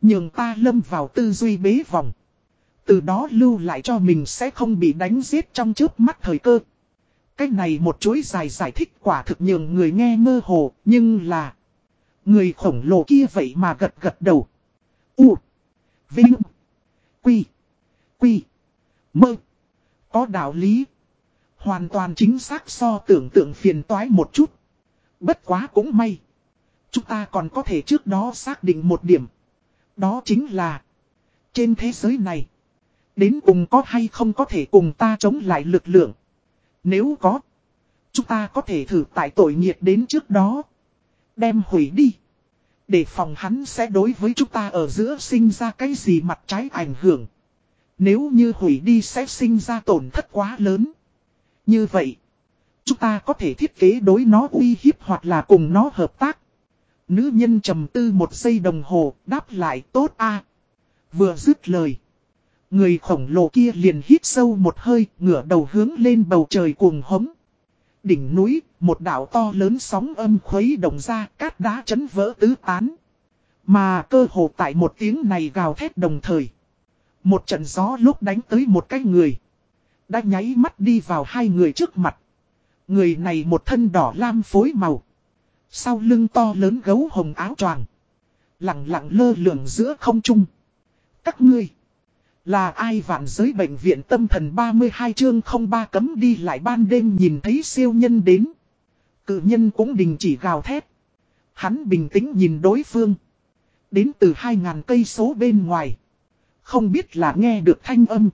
Nhưng ta lâm vào tư duy bế vòng. Từ đó lưu lại cho mình sẽ không bị đánh giết trong trước mắt thời cơ. Cách này một chuỗi dài giải thích quả thực nhường người nghe mơ hồ, nhưng là... Người khổng lồ kia vậy mà gật gật đầu. U. Vinh. Quy. Quy. Mơ. Có đạo lý. Hoàn toàn chính xác so tưởng tượng phiền toái một chút. Bất quá cũng may. Chúng ta còn có thể trước đó xác định một điểm. Đó chính là. Trên thế giới này. Đến cùng có hay không có thể cùng ta chống lại lực lượng. Nếu có. Chúng ta có thể thử tại tội nghiệt đến trước đó. Đem hủy đi. Để phòng hắn sẽ đối với chúng ta ở giữa sinh ra cái gì mặt trái ảnh hưởng. Nếu như hủy đi sẽ sinh ra tổn thất quá lớn. Như vậy. Chúng ta có thể thiết kế đối nó uy hiếp hoặc là cùng nó hợp tác. Nữ nhân trầm tư một giây đồng hồ, đáp lại tốt a Vừa dứt lời. Người khổng lồ kia liền hít sâu một hơi, ngửa đầu hướng lên bầu trời cuồng hống. Đỉnh núi, một đảo to lớn sóng âm khuấy động ra, cát đá chấn vỡ tứ tán. Mà cơ hồ tại một tiếng này gào thét đồng thời. Một trận gió lúc đánh tới một cái người. Đã nháy mắt đi vào hai người trước mặt. Người này một thân đỏ lam phối màu. Sau lưng to lớn gấu hồng áo choàng Lặng lặng lơ lửng giữa không trung. Các ngươi. Là ai vạn giới bệnh viện tâm thần 32 chương 03 cấm đi lại ban đêm nhìn thấy siêu nhân đến. Cự nhân cũng đình chỉ gào thét. Hắn bình tĩnh nhìn đối phương. Đến từ 2.000 cây số bên ngoài. Không biết là nghe được thanh âm.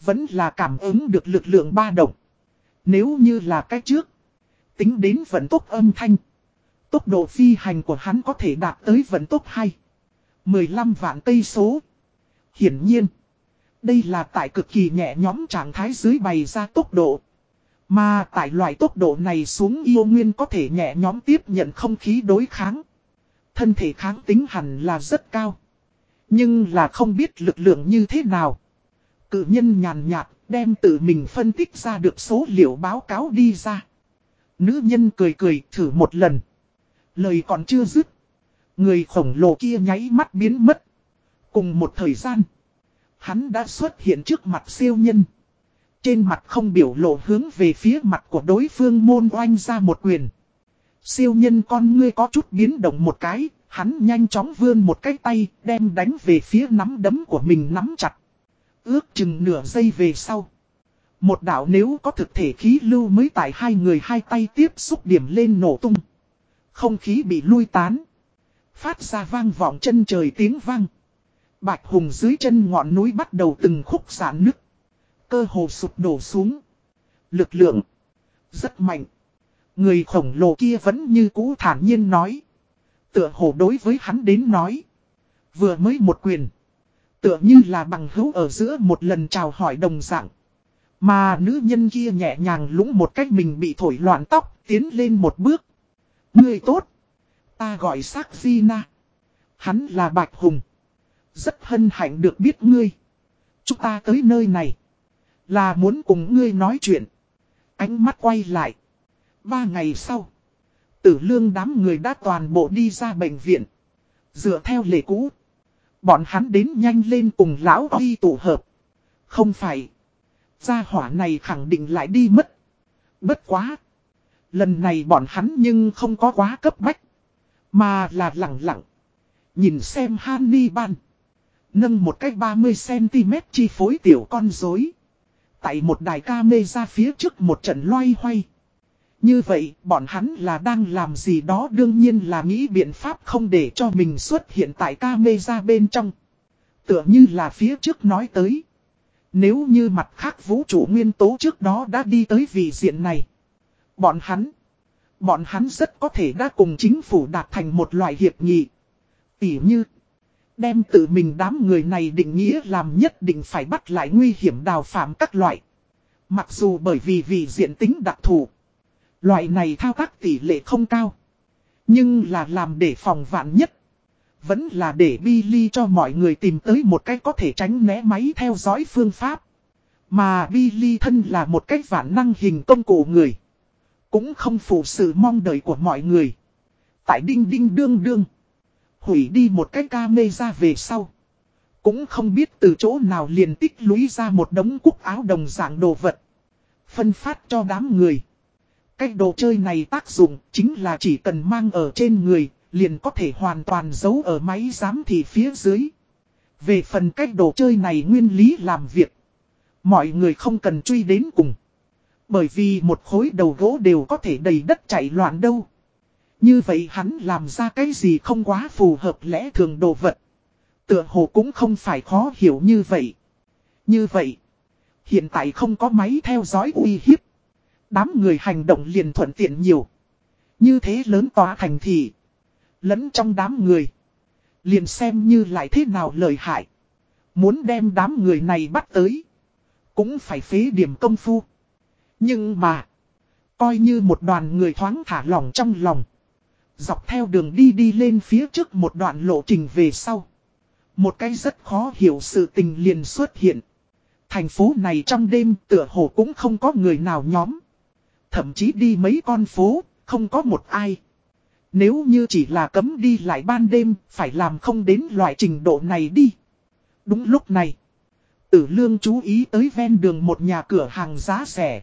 Vẫn là cảm ứng được lực lượng ba động. Nếu như là cái trước. Tính đến vận tốc âm thanh. Tốc độ phi hành của hắn có thể đạt tới vận tốc 2. 15 vạn cây số. Hiển nhiên. Đây là tại cực kỳ nhẹ nhóm trạng thái dưới bày ra tốc độ. Mà tại loại tốc độ này xuống yêu nguyên có thể nhẹ nhóm tiếp nhận không khí đối kháng. Thân thể kháng tính hẳn là rất cao. Nhưng là không biết lực lượng như thế nào. Cự nhân nhàn nhạt đem tự mình phân tích ra được số liệu báo cáo đi ra. Nữ nhân cười cười thử một lần. Lời còn chưa dứt. Người khổng lồ kia nháy mắt biến mất. Cùng một thời gian. Hắn đã xuất hiện trước mặt siêu nhân. Trên mặt không biểu lộ hướng về phía mặt của đối phương môn oanh ra một quyền. Siêu nhân con ngươi có chút biến động một cái, hắn nhanh chóng vươn một cái tay, đem đánh về phía nắm đấm của mình nắm chặt. Ước chừng nửa giây về sau. Một đảo nếu có thực thể khí lưu mới tại hai người hai tay tiếp xúc điểm lên nổ tung. Không khí bị lui tán. Phát ra vang vọng chân trời tiếng vang. Bạch Hùng dưới chân ngọn núi bắt đầu từng khúc giãn nứt. Cơ hồ sụp đổ xuống. Lực lượng. Rất mạnh. Người khổng lồ kia vẫn như cũ thản nhiên nói. Tựa hồ đối với hắn đến nói. Vừa mới một quyền. Tựa như là bằng hữu ở giữa một lần chào hỏi đồng dạng. Mà nữ nhân kia nhẹ nhàng lũng một cách mình bị thổi loạn tóc, tiến lên một bước. Người tốt. Ta gọi sắc Gina. Hắn là Bạch Hùng. Rất hân hạnh được biết ngươi. Chúng ta tới nơi này. Là muốn cùng ngươi nói chuyện. Ánh mắt quay lại. Ba ngày sau. Tử lương đám người đã toàn bộ đi ra bệnh viện. Dựa theo lệ cũ. Bọn hắn đến nhanh lên cùng lão đi tụ hợp. Không phải. Gia hỏa này khẳng định lại đi mất. Bất quá. Lần này bọn hắn nhưng không có quá cấp bách. Mà là lặng lặng. Nhìn xem Hannibal. Nâng một cách 30cm chi phối tiểu con rối Tại một đài ca mê ra phía trước một trận loay hoay. Như vậy, bọn hắn là đang làm gì đó đương nhiên là nghĩ biện pháp không để cho mình xuất hiện tại ca mê ra bên trong. Tựa như là phía trước nói tới. Nếu như mặt khác vũ trụ nguyên tố trước đó đã đi tới vị diện này. Bọn hắn, bọn hắn rất có thể đã cùng chính phủ đạt thành một loại hiệp nghị. Tỉ như, Đem tự mình đám người này định nghĩa làm nhất định phải bắt lại nguy hiểm đào phạm các loại. Mặc dù bởi vì vì diện tính đặc thù. Loại này thao tác tỷ lệ không cao. Nhưng là làm để phòng vạn nhất. Vẫn là để Billy cho mọi người tìm tới một cách có thể tránh né máy theo dõi phương pháp. Mà Billy thân là một cách vạn năng hình công cụ người. Cũng không phụ sự mong đợi của mọi người. Tại đinh đinh đương đương. Hủy đi một cái ca mê ra về sau. Cũng không biết từ chỗ nào liền tích lũy ra một đống cúc áo đồng dạng đồ vật. Phân phát cho đám người. Cái đồ chơi này tác dụng chính là chỉ cần mang ở trên người, liền có thể hoàn toàn giấu ở máy giám thị phía dưới. Về phần cách đồ chơi này nguyên lý làm việc, mọi người không cần truy đến cùng. Bởi vì một khối đầu gỗ đều có thể đầy đất chạy loạn đâu. Như vậy hắn làm ra cái gì không quá phù hợp lẽ thường đồ vật. Tựa hồ cũng không phải khó hiểu như vậy. Như vậy, hiện tại không có máy theo dõi uy hiếp. Đám người hành động liền thuận tiện nhiều. Như thế lớn tòa thành thị. Lẫn trong đám người. Liền xem như lại thế nào lợi hại. Muốn đem đám người này bắt tới. Cũng phải phế điểm công phu. Nhưng mà. Coi như một đoàn người thoáng thả lỏng trong lòng. Dọc theo đường đi đi lên phía trước một đoạn lộ trình về sau. Một cái rất khó hiểu sự tình liền xuất hiện. Thành phố này trong đêm tựa hồ cũng không có người nào nhóm. Thậm chí đi mấy con phố, không có một ai. Nếu như chỉ là cấm đi lại ban đêm, phải làm không đến loại trình độ này đi. Đúng lúc này, tử lương chú ý tới ven đường một nhà cửa hàng giá rẻ.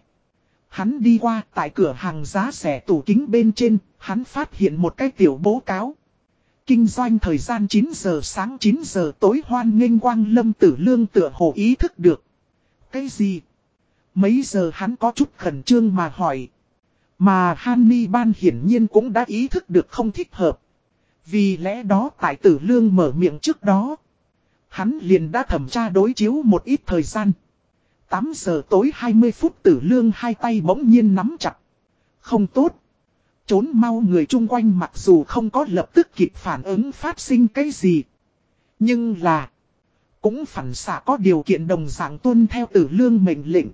Hắn đi qua tại cửa hàng giá rẻ tủ kính bên trên, hắn phát hiện một cái tiểu bố cáo. Kinh doanh thời gian 9 giờ sáng 9 giờ tối hoan nghênh quang lâm tử lương tựa hồ ý thức được. Cái gì? Mấy giờ hắn có chút khẩn trương mà hỏi. Mà Hanni Ban hiển nhiên cũng đã ý thức được không thích hợp. Vì lẽ đó tại tử lương mở miệng trước đó. Hắn liền đã thẩm tra đối chiếu một ít thời gian. 8 giờ tối 20 phút tử lương hai tay bỗng nhiên nắm chặt. Không tốt. Trốn mau người chung quanh mặc dù không có lập tức kịp phản ứng phát sinh cái gì. Nhưng là. Cũng phản xạ có điều kiện đồng dạng tuân theo tử lương mệnh lệnh.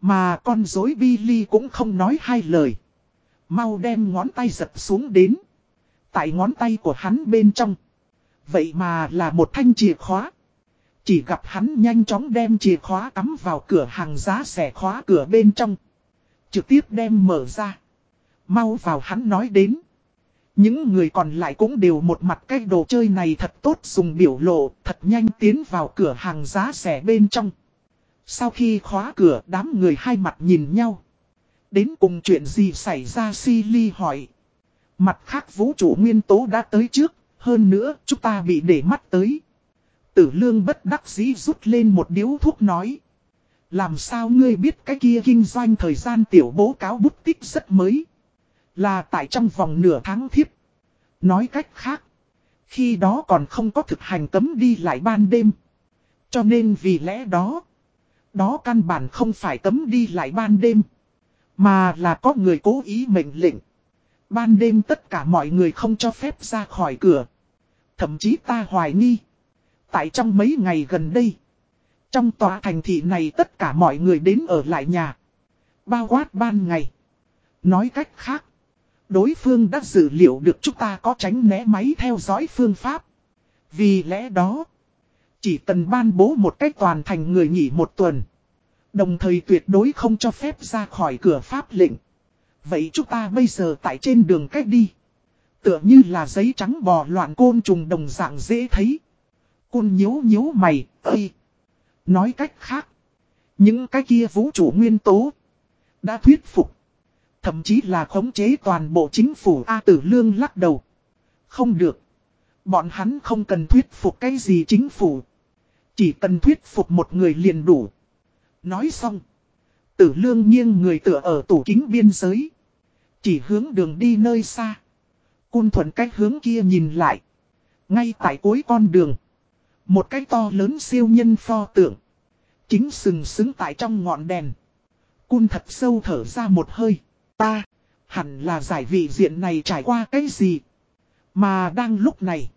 Mà con dối Billy cũng không nói hai lời. Mau đem ngón tay giật xuống đến. Tại ngón tay của hắn bên trong. Vậy mà là một thanh chìa khóa. Chỉ gặp hắn nhanh chóng đem chìa khóa cắm vào cửa hàng giá rẻ khóa cửa bên trong. Trực tiếp đem mở ra. Mau vào hắn nói đến. Những người còn lại cũng đều một mặt cái đồ chơi này thật tốt dùng biểu lộ, thật nhanh tiến vào cửa hàng giá rẻ bên trong. Sau khi khóa cửa đám người hai mặt nhìn nhau. Đến cùng chuyện gì xảy ra Silly hỏi. Mặt khác vũ trụ nguyên tố đã tới trước, hơn nữa chúng ta bị để mắt tới. Tử lương bất đắc dĩ rút lên một điếu thuốc nói. Làm sao ngươi biết cái kia kinh doanh thời gian tiểu bố cáo bút tích rất mới. Là tại trong vòng nửa tháng thiếp. Nói cách khác. Khi đó còn không có thực hành cấm đi lại ban đêm. Cho nên vì lẽ đó. Đó căn bản không phải cấm đi lại ban đêm. Mà là có người cố ý mệnh lệnh. Ban đêm tất cả mọi người không cho phép ra khỏi cửa. Thậm chí ta hoài nghi. Tại trong mấy ngày gần đây. Trong tòa thành thị này tất cả mọi người đến ở lại nhà. Bao quát ban ngày. Nói cách khác. Đối phương đã dự liệu được chúng ta có tránh né máy theo dõi phương pháp. Vì lẽ đó. Chỉ cần ban bố một cách toàn thành người nghỉ một tuần. Đồng thời tuyệt đối không cho phép ra khỏi cửa pháp lệnh. Vậy chúng ta bây giờ tại trên đường cách đi. Tựa như là giấy trắng bò loạn côn trùng đồng dạng dễ thấy cun nhếu nhếu mày, ơi. Nói cách khác. Những cái kia vũ trụ nguyên tố. Đã thuyết phục. Thậm chí là khống chế toàn bộ chính phủ A tử lương lắc đầu. Không được. Bọn hắn không cần thuyết phục cái gì chính phủ. Chỉ cần thuyết phục một người liền đủ. Nói xong. Tử lương nghiêng người tựa ở tủ kính biên giới. Chỉ hướng đường đi nơi xa. Cun thuận cách hướng kia nhìn lại. Ngay tại cuối con đường. Một cái to lớn siêu nhân pho tượng. Chính sừng sững tại trong ngọn đèn. Cun thật sâu thở ra một hơi. Ta, hẳn là giải vị diện này trải qua cái gì. Mà đang lúc này.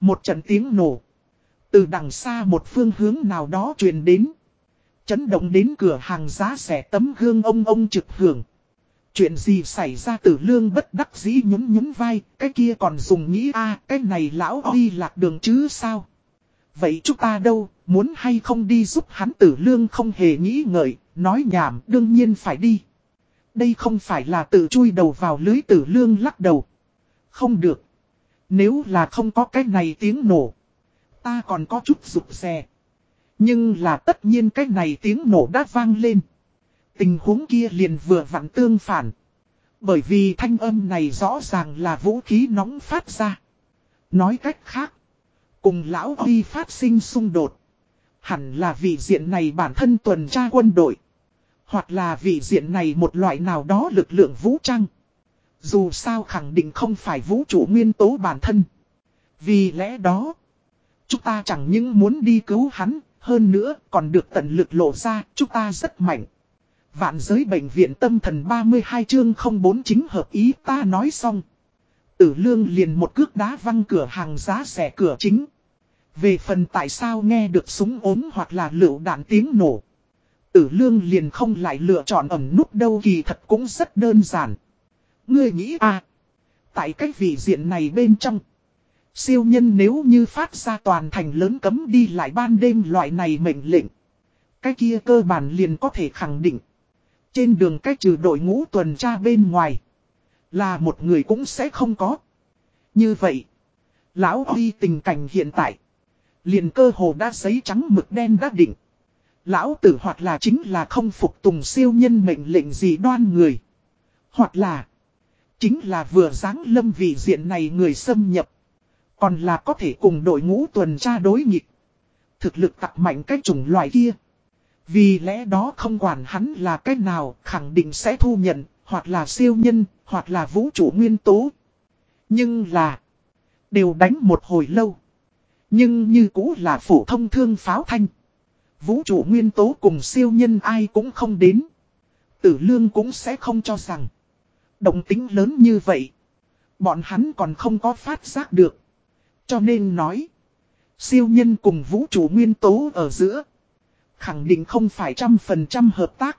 Một trận tiếng nổ. Từ đằng xa một phương hướng nào đó truyền đến. Chấn động đến cửa hàng giá rẻ tấm gương ông ông trực hưởng. Chuyện gì xảy ra tử lương bất đắc dĩ nhún nhún vai, cái kia còn dùng nghĩ a cái này lão đi lạc đường chứ sao? Vậy chúng ta đâu, muốn hay không đi giúp hắn tử lương không hề nghĩ ngợi, nói nhảm đương nhiên phải đi. Đây không phải là tự chui đầu vào lưới tử lương lắc đầu. Không được. Nếu là không có cái này tiếng nổ. Ta còn có chút rụt xe Nhưng là tất nhiên cái này tiếng nổ đã vang lên. Tình huống kia liền vừa vặn tương phản. Bởi vì thanh âm này rõ ràng là vũ khí nóng phát ra. Nói cách khác. Cùng lão Huy phát sinh xung đột. Hẳn là vị diện này bản thân tuần tra quân đội. Hoặc là vị diện này một loại nào đó lực lượng vũ trang. Dù sao khẳng định không phải vũ trụ nguyên tố bản thân. Vì lẽ đó, chúng ta chẳng những muốn đi cứu hắn, hơn nữa còn được tận lực lộ ra, chúng ta rất mạnh. Vạn giới bệnh viện tâm thần 32 chương 04 chính hợp ý ta nói xong. Tử lương liền một cước đá văng cửa hàng giá rẻ cửa chính. Về phần tại sao nghe được súng ốm hoặc là lựu đạn tiếng nổ. Tử lương liền không lại lựa chọn ẩm nút đâu kỳ thật cũng rất đơn giản. Ngươi nghĩ à, tại cái vị diện này bên trong. Siêu nhân nếu như phát ra toàn thành lớn cấm đi lại ban đêm loại này mệnh lệnh. Cái kia cơ bản liền có thể khẳng định. Trên đường cách trừ đội ngũ tuần tra bên ngoài. Là một người cũng sẽ không có. Như vậy. Lão Huy tình cảnh hiện tại. Liền cơ hồ đã giấy trắng mực đen đã định. Lão tử hoặc là chính là không phục tùng siêu nhân mệnh lệnh gì đoan người. Hoặc là. Chính là vừa dáng lâm vị diện này người xâm nhập. Còn là có thể cùng đội ngũ tuần tra đối nghịch. Thực lực tặng mạnh cái chủng loại kia. Vì lẽ đó không quản hắn là cái nào khẳng định sẽ thu nhận, hoặc là siêu nhân, hoặc là vũ trụ nguyên tố. Nhưng là, đều đánh một hồi lâu. Nhưng như cũ là phổ thông thương pháo thanh. Vũ trụ nguyên tố cùng siêu nhân ai cũng không đến. Tử lương cũng sẽ không cho rằng. Động tính lớn như vậy. Bọn hắn còn không có phát giác được. Cho nên nói. Siêu nhân cùng vũ trụ nguyên tố ở giữa. Khẳng định không phải trăm phần trăm hợp tác.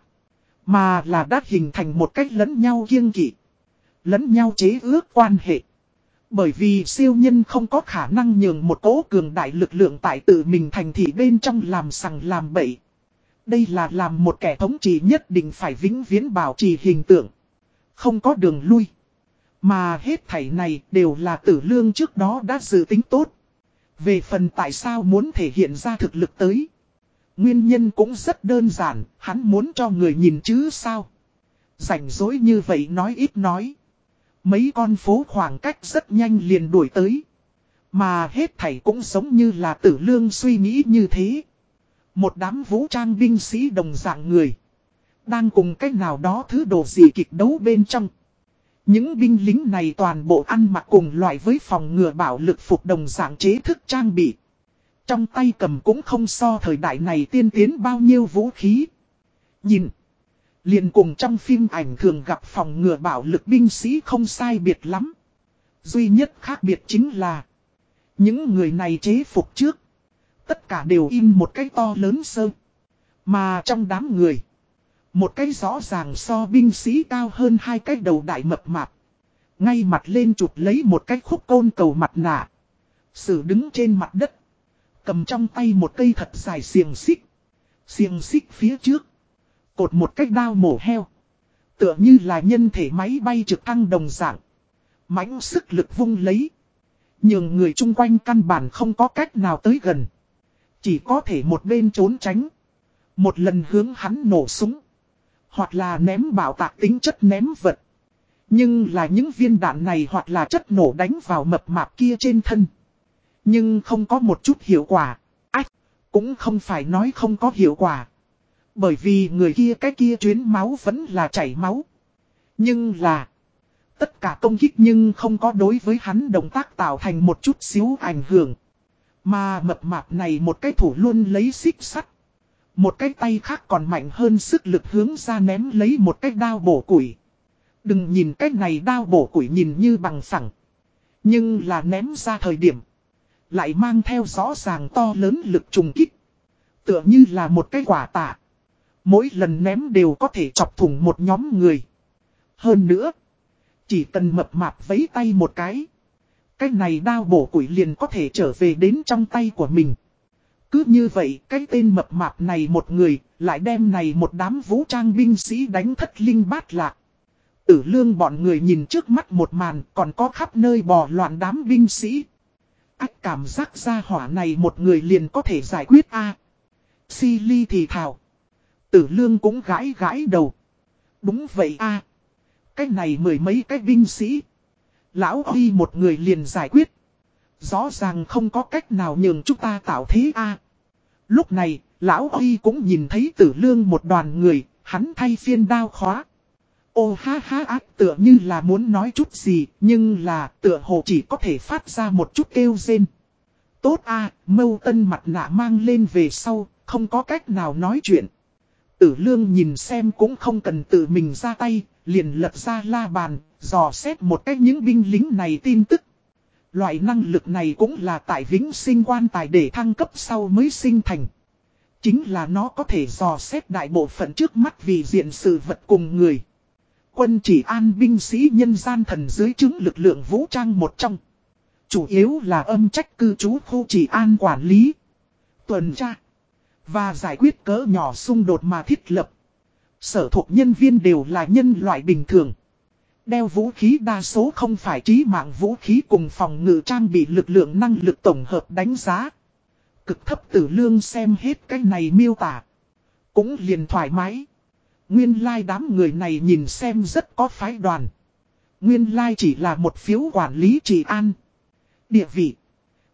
Mà là đã hình thành một cách lẫn nhau kiêng kỵ. Lẫn nhau chế ước quan hệ. Bởi vì siêu nhân không có khả năng nhường một cố cường đại lực lượng tại tự mình thành thị bên trong làm sằng làm bậy. Đây là làm một kẻ thống trị nhất định phải vĩnh viễn bảo trì hình tượng. Không có đường lui. Mà hết thảy này đều là tử lương trước đó đã dự tính tốt. Về phần tại sao muốn thể hiện ra thực lực tới. Nguyên nhân cũng rất đơn giản, hắn muốn cho người nhìn chứ sao. Rảnh rỗi như vậy nói ít nói. Mấy con phố khoảng cách rất nhanh liền đuổi tới. Mà hết thảy cũng giống như là tử lương suy nghĩ như thế. Một đám vũ trang binh sĩ đồng dạng người. Đang cùng cách nào đó thứ đồ gì kịch đấu bên trong. Những binh lính này toàn bộ ăn mặc cùng loại với phòng ngừa bảo lực phục đồng dạng chế thức trang bị. Trong tay cầm cũng không so thời đại này tiên tiến bao nhiêu vũ khí. Nhìn liền cùng trong phim ảnh thường gặp phòng ngừa bảo lực binh sĩ không sai biệt lắm. Duy nhất khác biệt chính là. Những người này chế phục trước. Tất cả đều im một cái to lớn sơ. Mà trong đám người. Một cái rõ ràng so binh sĩ cao hơn hai cái đầu đại mập mạp. Ngay mặt lên chụp lấy một cái khúc côn cầu mặt nạ. Sử đứng trên mặt đất. Cầm trong tay một cây thật dài xiềng xích. Xiềng xích phía trước. Cột một cách đao mổ heo. Tựa như là nhân thể máy bay trực thăng đồng dạng. mãnh sức lực vung lấy. Nhưng người chung quanh căn bản không có cách nào tới gần. Chỉ có thể một bên trốn tránh. Một lần hướng hắn nổ súng. Hoặc là ném bảo tạc tính chất ném vật. Nhưng là những viên đạn này hoặc là chất nổ đánh vào mập mạp kia trên thân. Nhưng không có một chút hiệu quả. Ách, cũng không phải nói không có hiệu quả. Bởi vì người kia cái kia chuyến máu vẫn là chảy máu. Nhưng là... Tất cả công kích nhưng không có đối với hắn động tác tạo thành một chút xíu ảnh hưởng. Mà mập mạp này một cái thủ luôn lấy xích sắt. Một cái tay khác còn mạnh hơn sức lực hướng ra ném lấy một cái đao bổ củi. Đừng nhìn cái này đao bổ củi nhìn như bằng phẳng. Nhưng là ném ra thời điểm. Lại mang theo rõ ràng to lớn lực trùng kích. Tựa như là một cái quả tạ. Mỗi lần ném đều có thể chọc thủng một nhóm người. Hơn nữa. Chỉ cần mập mạp vấy tay một cái. Cái này đao bổ củi liền có thể trở về đến trong tay của mình. Cứ như vậy, cái tên mập mạp này một người, lại đem này một đám vũ trang binh sĩ đánh thất linh bát lạc. Tử lương bọn người nhìn trước mắt một màn, còn có khắp nơi bò loạn đám binh sĩ. Ách cảm giác ra hỏa này một người liền có thể giải quyết a à. Si ly thì thảo. Tử lương cũng gãi gãi đầu. Đúng vậy a Cái này mười mấy cái binh sĩ. Lão Huy một người liền giải quyết. Rõ ràng không có cách nào nhường chúng ta tạo thế a Lúc này, Lão Huy cũng nhìn thấy tử lương một đoàn người, hắn thay phiên đao khóa. Ô ha ha ác tựa như là muốn nói chút gì, nhưng là tựa hồ chỉ có thể phát ra một chút kêu rên. Tốt a mâu tân mặt nạ mang lên về sau, không có cách nào nói chuyện. Tử lương nhìn xem cũng không cần tự mình ra tay, liền lật ra la bàn, dò xét một cách những binh lính này tin tức. Loại năng lực này cũng là tại vĩnh sinh quan tài để thăng cấp sau mới sinh thành. Chính là nó có thể dò xét đại bộ phận trước mắt vì diện sự vật cùng người. Quân chỉ an binh sĩ nhân gian thần dưới chứng lực lượng vũ trang một trong. Chủ yếu là âm trách cư trú khu chỉ an quản lý. Tuần tra. Và giải quyết cỡ nhỏ xung đột mà thiết lập. Sở thuộc nhân viên đều là nhân loại bình thường. Đeo vũ khí đa số không phải trí mạng vũ khí cùng phòng ngự trang bị lực lượng năng lực tổng hợp đánh giá. Cực thấp tử lương xem hết cái này miêu tả. Cũng liền thoải mái. Nguyên lai like đám người này nhìn xem rất có phái đoàn. Nguyên lai like chỉ là một phiếu quản lý trị an. Địa vị.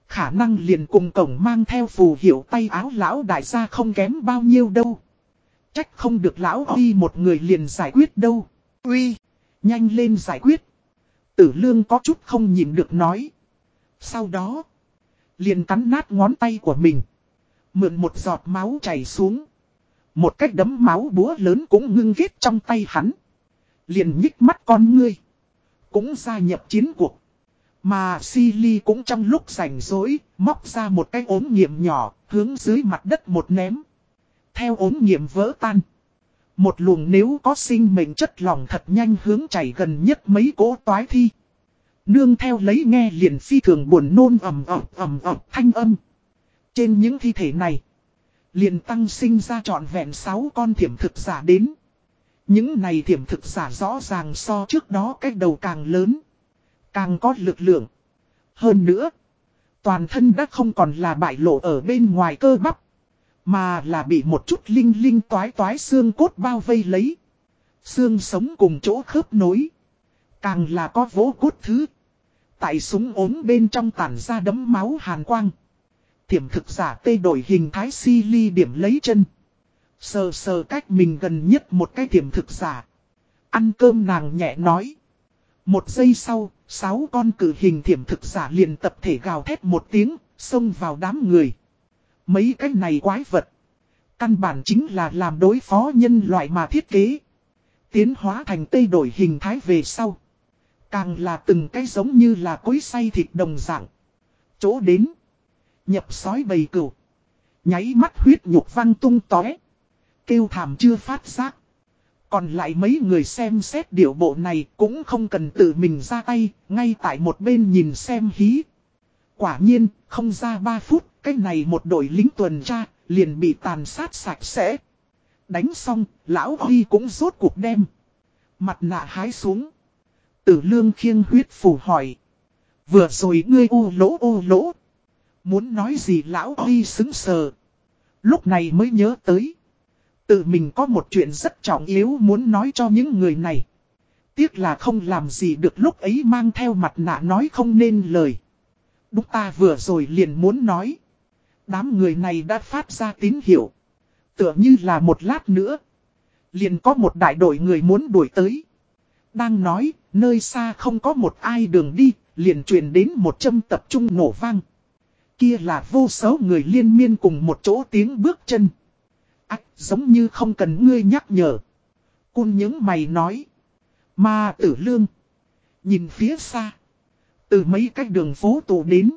Khả năng liền cùng cổng mang theo phù hiệu tay áo lão đại gia không kém bao nhiêu đâu. Trách không được lão Huy một người liền giải quyết đâu. Uy, nhanh lên giải quyết. Tử lương có chút không nhìn được nói. Sau đó, liền cắn nát ngón tay của mình. Mượn một giọt máu chảy xuống. Một cách đấm máu búa lớn cũng ngưng ghét trong tay hắn. Liền nhích mắt con ngươi. Cũng gia nhập chiến cuộc. Mà Silly cũng trong lúc rảnh rỗi, móc ra một cái ốm nghiệm nhỏ, hướng dưới mặt đất một ném. Theo ốm nghiệm vỡ tan. Một luồng nếu có sinh mệnh chất lỏng thật nhanh hướng chảy gần nhất mấy cỗ toái thi. Nương theo lấy nghe liền phi thường buồn nôn ầm ầm ầm ầm thanh âm. Trên những thi thể này, liền tăng sinh ra trọn vẹn 6 con thiểm thực giả đến. Những này thiểm thực giả rõ ràng so trước đó cách đầu càng lớn. Càng có lực lượng. Hơn nữa, toàn thân đã không còn là bại lộ ở bên ngoài cơ bắp. Mà là bị một chút linh linh toái toái xương cốt bao vây lấy. Xương sống cùng chỗ khớp nối. Càng là có vỗ cốt thứ. Tại súng ốm bên trong tản ra đấm máu hàn quang. Thiểm thực giả tê đổi hình thái si ly điểm lấy chân. Sờ sờ cách mình gần nhất một cái thiểm thực giả. Ăn cơm nàng nhẹ nói. Một giây sau, sáu con cử hình thiểm thực giả liền tập thể gào thét một tiếng, xông vào đám người. Mấy cái này quái vật. Căn bản chính là làm đối phó nhân loại mà thiết kế. Tiến hóa thành tây đổi hình thái về sau. Càng là từng cái giống như là cối say thịt đồng dạng. Chỗ đến. Nhập sói bầy cửu. Nháy mắt huyết nhục văng tung tóe. Kêu thảm chưa phát giác. Còn lại mấy người xem xét điệu bộ này cũng không cần tự mình ra tay, ngay tại một bên nhìn xem hí. Quả nhiên, không ra 3 phút, cái này một đội lính tuần tra, liền bị tàn sát sạch sẽ. Đánh xong, lão Huy cũng rốt cuộc đem. Mặt nạ hái xuống. Tử lương khiêng huyết phủ hỏi. Vừa rồi ngươi u lỗ u lỗ. Muốn nói gì lão Huy xứng sờ. Lúc này mới nhớ tới. Tự mình có một chuyện rất trọng yếu muốn nói cho những người này. Tiếc là không làm gì được lúc ấy mang theo mặt nạ nói không nên lời. Đúng ta vừa rồi liền muốn nói. Đám người này đã phát ra tín hiệu. Tựa như là một lát nữa. Liền có một đại đội người muốn đuổi tới. Đang nói, nơi xa không có một ai đường đi, liền truyền đến một châm tập trung nổ vang. Kia là vô số người liên miên cùng một chỗ tiếng bước chân. Ách, giống như không cần ngươi nhắc nhở. Cun những mày nói. Mà tử lương. Nhìn phía xa. Từ mấy cách đường phố tụ đến.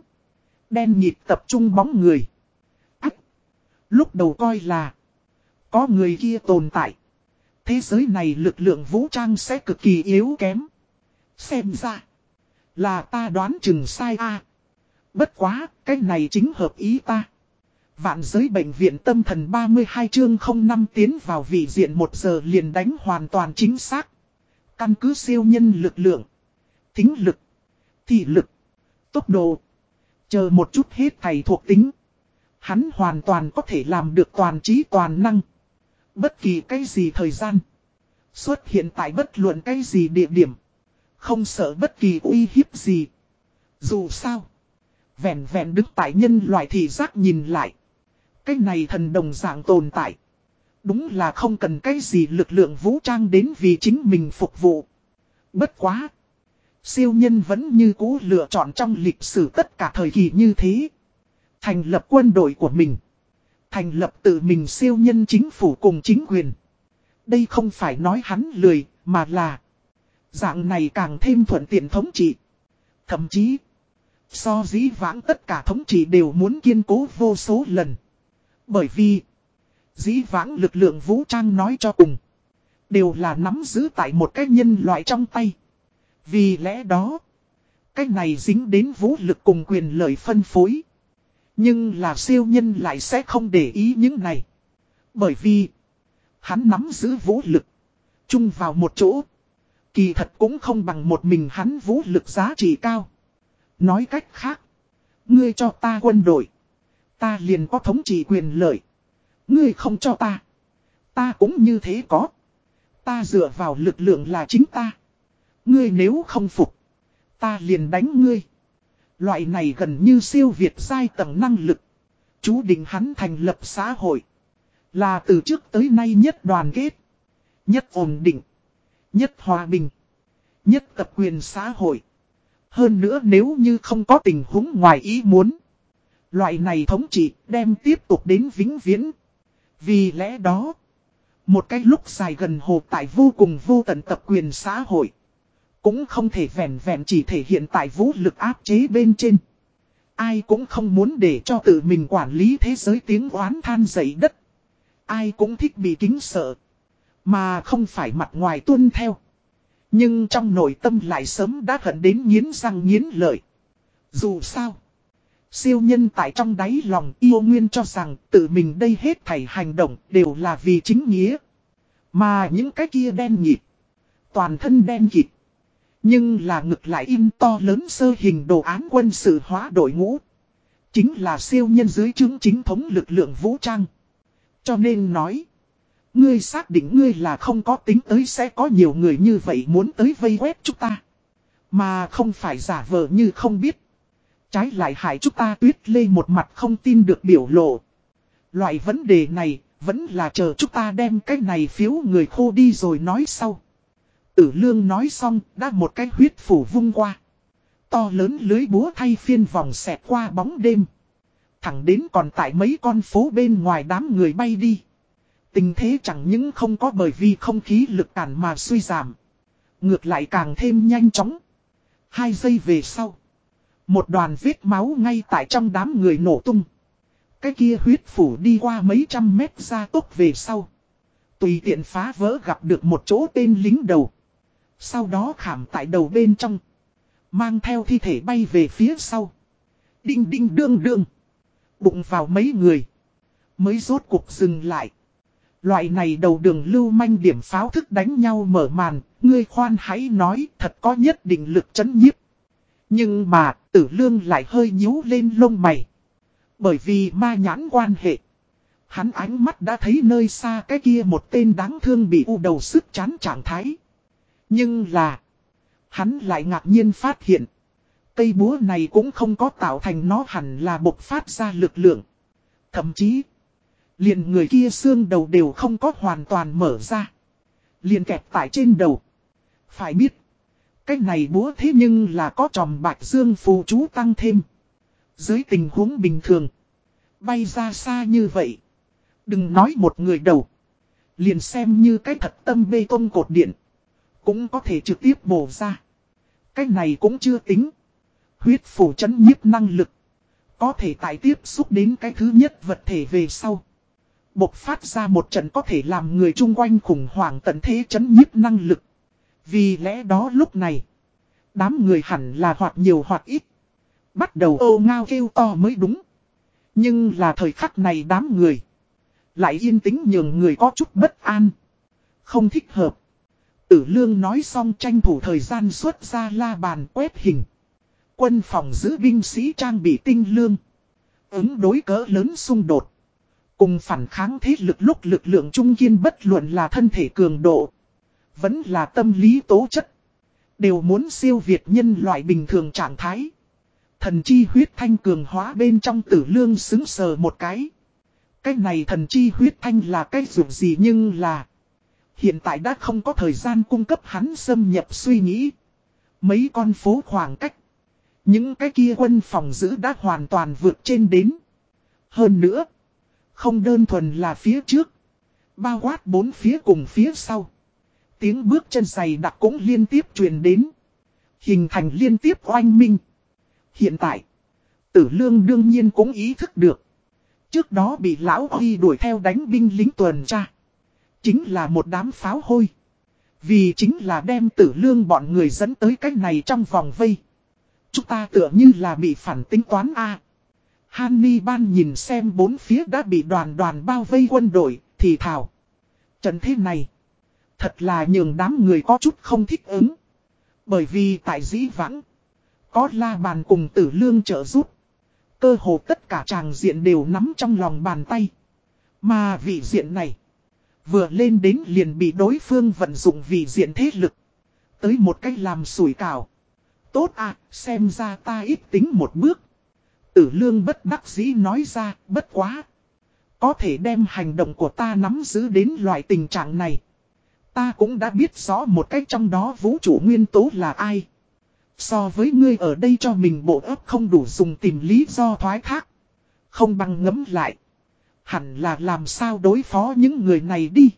Đen nhịp tập trung bóng người. Ách! Lúc đầu coi là có người kia tồn tại. Thế giới này lực lượng vũ trang sẽ cực kỳ yếu kém. Xem ra là ta đoán chừng sai a. Bất quá, cái này chính hợp ý ta. Vạn giới bệnh viện tâm thần 32 chương 05 tiến vào vị diện 1 giờ liền đánh hoàn toàn chính xác. Căn cứ siêu nhân lực lượng, thính lực, thị lực, tốc độ. Chờ một chút hết thầy thuộc tính. Hắn hoàn toàn có thể làm được toàn trí toàn năng. Bất kỳ cái gì thời gian. Xuất hiện tại bất luận cái gì địa điểm. Không sợ bất kỳ uy hiếp gì. Dù sao. Vẹn vẹn đứng tại nhân loại thị giác nhìn lại. Cái này thần đồng dạng tồn tại. Đúng là không cần cái gì lực lượng vũ trang đến vì chính mình phục vụ. Bất quá. Siêu nhân vẫn như cũ lựa chọn trong lịch sử tất cả thời kỳ như thế. Thành lập quân đội của mình. Thành lập tự mình siêu nhân chính phủ cùng chính quyền. Đây không phải nói hắn lười, mà là Dạng này càng thêm thuận tiện thống trị. Thậm chí, so dĩ vãng tất cả thống trị đều muốn kiên cố vô số lần. Bởi vì, dĩ vãng lực lượng vũ trang nói cho cùng, đều là nắm giữ tại một cái nhân loại trong tay. Vì lẽ đó, cái này dính đến vũ lực cùng quyền lợi phân phối. Nhưng là siêu nhân lại sẽ không để ý những này. Bởi vì, hắn nắm giữ vũ lực, chung vào một chỗ. Kỳ thật cũng không bằng một mình hắn vũ lực giá trị cao. Nói cách khác, ngươi cho ta quân đội, ta liền có thống trị quyền lợi. Ngươi không cho ta, ta cũng như thế có. Ta dựa vào lực lượng là chính ta. Ngươi nếu không phục, ta liền đánh ngươi. Loại này gần như siêu việt giai tầng năng lực. Chú định hắn thành lập xã hội. Là từ trước tới nay nhất đoàn kết. Nhất ổn định. Nhất hòa bình. Nhất tập quyền xã hội. Hơn nữa nếu như không có tình huống ngoài ý muốn. Loại này thống trị đem tiếp tục đến vĩnh viễn. Vì lẽ đó. Một cái lúc dài gần hồ tại vô cùng vô tận tập quyền xã hội. Cũng không thể vẹn vẹn chỉ thể hiện tại vũ lực áp chế bên trên. Ai cũng không muốn để cho tự mình quản lý thế giới tiếng oán than dậy đất. Ai cũng thích bị kính sợ. Mà không phải mặt ngoài tuân theo. Nhưng trong nội tâm lại sớm đã hận đến nghiến răng nghiến lợi. Dù sao. Siêu nhân tại trong đáy lòng yêu nguyên cho rằng tự mình đây hết thảy hành động đều là vì chính nghĩa. Mà những cái kia đen nhịp. Toàn thân đen nhịp, Nhưng là ngực lại in to lớn sơ hình đồ án quân sự hóa đội ngũ. Chính là siêu nhân dưới chứng chính thống lực lượng vũ trang. Cho nên nói. Ngươi xác định ngươi là không có tính tới sẽ có nhiều người như vậy muốn tới vây quét chúng ta. Mà không phải giả vờ như không biết. Trái lại hại chúng ta tuyết lê một mặt không tin được biểu lộ. Loại vấn đề này vẫn là chờ chúng ta đem cái này phiếu người khô đi rồi nói sau. Tử lương nói xong đã một cái huyết phủ vung qua. To lớn lưới búa thay phiên vòng xẹt qua bóng đêm. Thẳng đến còn tại mấy con phố bên ngoài đám người bay đi. Tình thế chẳng những không có bởi vì không khí lực cản mà suy giảm. Ngược lại càng thêm nhanh chóng. Hai giây về sau. Một đoàn vết máu ngay tại trong đám người nổ tung. Cái kia huyết phủ đi qua mấy trăm mét ra tốc về sau. Tùy tiện phá vỡ gặp được một chỗ tên lính đầu. Sau đó khảm tại đầu bên trong. Mang theo thi thể bay về phía sau. Đinh đinh đương đương. Bụng vào mấy người. Mới rốt cuộc dừng lại. Loại này đầu đường lưu manh điểm pháo thức đánh nhau mở màn, ngươi khoan hãy nói thật có nhất định lực chấn nhiếp. Nhưng mà, tử lương lại hơi nhíu lên lông mày. Bởi vì ma nhãn quan hệ. Hắn ánh mắt đã thấy nơi xa cái kia một tên đáng thương bị u đầu sức chán trạng thái. Nhưng là, hắn lại ngạc nhiên phát hiện. Cây búa này cũng không có tạo thành nó hẳn là bộc phát ra lực lượng. Thậm chí, Liền người kia xương đầu đều không có hoàn toàn mở ra. Liền kẹt tại trên đầu. Phải biết. Cái này búa thế nhưng là có tròm bạch dương phù chú tăng thêm. Dưới tình huống bình thường. Bay ra xa như vậy. Đừng nói một người đầu. Liền xem như cái thật tâm bê tông cột điện. Cũng có thể trực tiếp bổ ra. Cái này cũng chưa tính. Huyết phủ chấn nhiếp năng lực. Có thể tại tiếp xúc đến cái thứ nhất vật thể về sau. Bộc phát ra một trận có thể làm người chung quanh khủng hoảng tận thế chấn nhiếp năng lực. Vì lẽ đó lúc này, đám người hẳn là hoặc nhiều hoặc ít. Bắt đầu ô ngao kêu to mới đúng. Nhưng là thời khắc này đám người. Lại yên tĩnh nhường người có chút bất an. Không thích hợp. Tử lương nói xong tranh thủ thời gian xuất ra la bàn quét hình. Quân phòng giữ binh sĩ trang bị tinh lương. Ứng đối cỡ lớn xung đột. Cùng phản kháng thế lực lúc lực lượng trung kiên bất luận là thân thể cường độ. Vẫn là tâm lý tố chất. Đều muốn siêu việt nhân loại bình thường trạng thái. Thần chi huyết thanh cường hóa bên trong tử lương xứng sờ một cái. Cái này thần chi huyết thanh là cái dụng gì nhưng là. Hiện tại đã không có thời gian cung cấp hắn xâm nhập suy nghĩ. Mấy con phố khoảng cách. Những cái kia quân phòng giữ đã hoàn toàn vượt trên đến. Hơn nữa. Không đơn thuần là phía trước. Bao quát bốn phía cùng phía sau. Tiếng bước chân giày đặc cũng liên tiếp truyền đến. Hình thành liên tiếp oanh minh. Hiện tại. Tử lương đương nhiên cũng ý thức được. Trước đó bị lão Huy đuổi theo đánh binh lính tuần tra. Chính là một đám pháo hôi. Vì chính là đem tử lương bọn người dẫn tới cách này trong vòng vây. Chúng ta tựa như là bị phản tính toán A. Hanni ban nhìn xem bốn phía đã bị đoàn đoàn bao vây quân đội, thì thảo. Trận thế này, thật là nhường đám người có chút không thích ứng. Bởi vì tại dĩ vãng, có la bàn cùng tử lương trợ giúp. Cơ hồ tất cả tràng diện đều nắm trong lòng bàn tay. Mà vị diện này, vừa lên đến liền bị đối phương vận dụng vị diện thế lực. Tới một cách làm sủi cảo. Tốt à, xem ra ta ít tính một bước. Tử lương bất đắc dĩ nói ra, bất quá. Có thể đem hành động của ta nắm giữ đến loại tình trạng này. Ta cũng đã biết rõ một cách trong đó vũ trụ nguyên tố là ai. So với ngươi ở đây cho mình bộ ấp không đủ dùng tìm lý do thoái thác. Không bằng ngấm lại. Hẳn là làm sao đối phó những người này đi.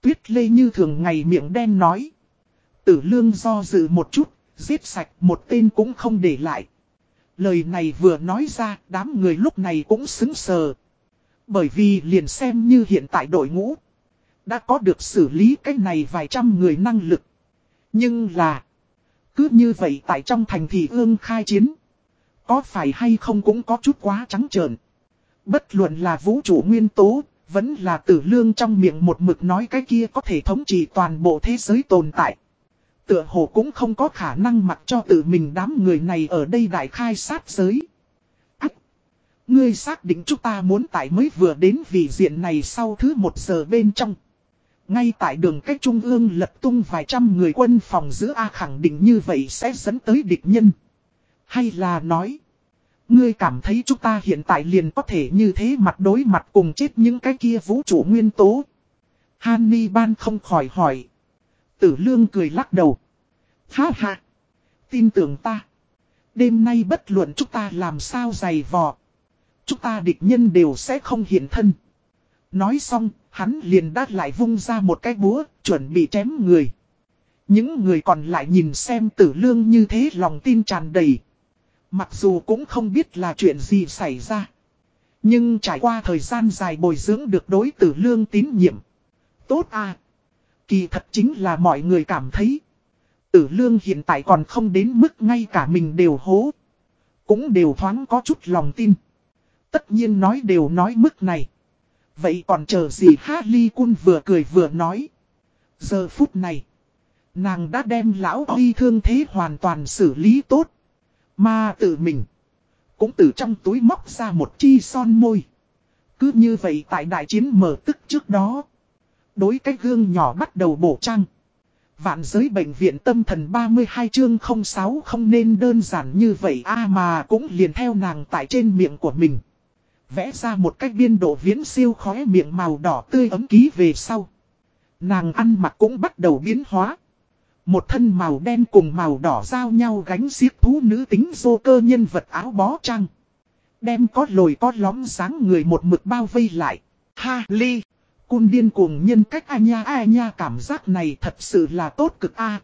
Tuyết lê như thường ngày miệng đen nói. Tử lương do dự một chút, giết sạch một tên cũng không để lại. Lời này vừa nói ra, đám người lúc này cũng xứng sờ. Bởi vì liền xem như hiện tại đội ngũ, đã có được xử lý cái này vài trăm người năng lực. Nhưng là, cứ như vậy tại trong thành thị ương khai chiến, có phải hay không cũng có chút quá trắng trợn. Bất luận là vũ trụ nguyên tố, vẫn là tử lương trong miệng một mực nói cái kia có thể thống trị toàn bộ thế giới tồn tại tựa hồ cũng không có khả năng mặc cho tự mình đám người này ở đây đại khai sát giới. Ách! Ngươi xác định chúng ta muốn tại mới vừa đến vị diện này sau thứ một giờ bên trong. Ngay tại đường cách trung ương lật tung vài trăm người quân phòng giữa A khẳng định như vậy sẽ dẫn tới địch nhân. Hay là nói, ngươi cảm thấy chúng ta hiện tại liền có thể như thế mặt đối mặt cùng chết những cái kia vũ trụ nguyên tố. Hany ban không khỏi hỏi. Tử lương cười lắc đầu. Ha ha. Tin tưởng ta. Đêm nay bất luận chúng ta làm sao dày vò. Chúng ta địch nhân đều sẽ không hiện thân. Nói xong, hắn liền đát lại vung ra một cái búa, chuẩn bị chém người. Những người còn lại nhìn xem tử lương như thế lòng tin tràn đầy. Mặc dù cũng không biết là chuyện gì xảy ra. Nhưng trải qua thời gian dài bồi dưỡng được đối tử lương tín nhiệm. Tốt à. Kỳ thật chính là mọi người cảm thấy. Tử lương hiện tại còn không đến mức ngay cả mình đều hố. Cũng đều thoáng có chút lòng tin. Tất nhiên nói đều nói mức này. Vậy còn chờ gì Harley Cun vừa cười vừa nói. Giờ phút này. Nàng đã đem lão ly thương thế hoàn toàn xử lý tốt. Mà tự mình. Cũng từ trong túi móc ra một chi son môi. Cứ như vậy tại đại chiến mở tức trước đó. Đối cái gương nhỏ bắt đầu bổ trang. Vạn giới bệnh viện tâm thần 32 chương 06 không nên đơn giản như vậy a mà cũng liền theo nàng tại trên miệng của mình. Vẽ ra một cách biên độ viễn siêu khóe miệng màu đỏ tươi ấm ký về sau. Nàng ăn mặc cũng bắt đầu biến hóa. Một thân màu đen cùng màu đỏ giao nhau gánh xiếc thú nữ tính vô cơ nhân vật áo bó trăng. Đem có lồi có lóm sáng người một mực bao vây lại. Ha, ly. Cun điên cuồng nhân cách a nha a nha cảm giác này thật sự là tốt cực a.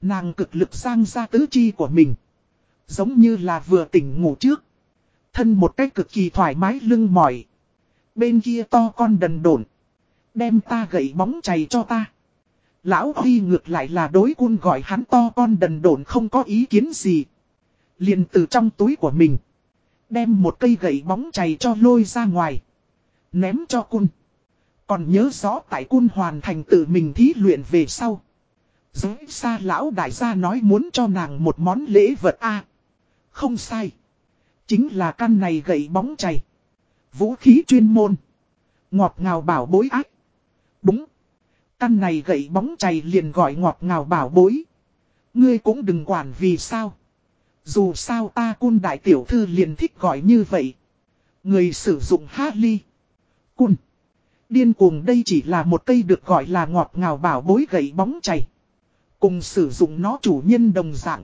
Nàng cực lực sang ra tứ chi của mình. Giống như là vừa tỉnh ngủ trước. Thân một cách cực kỳ thoải mái lưng mỏi. Bên kia to con đần đồn. Đem ta gậy bóng chày cho ta. Lão Huy ngược lại là đối cun gọi hắn to con đần đồn không có ý kiến gì. liền từ trong túi của mình. Đem một cây gậy bóng chày cho lôi ra ngoài. Ném cho cun. Còn nhớ rõ tại cun hoàn thành tự mình thí luyện về sau. Giới xa lão đại gia nói muốn cho nàng một món lễ vật a Không sai. Chính là căn này gậy bóng chày. Vũ khí chuyên môn. Ngọt ngào bảo bối ác. Đúng. Căn này gậy bóng chày liền gọi ngọt ngào bảo bối. Ngươi cũng đừng quản vì sao. Dù sao ta cun đại tiểu thư liền thích gọi như vậy. Người sử dụng hát ly. Cun. Điên cuồng đây chỉ là một cây được gọi là ngọt ngào bảo bối gậy bóng chày. Cùng sử dụng nó chủ nhân đồng dạng.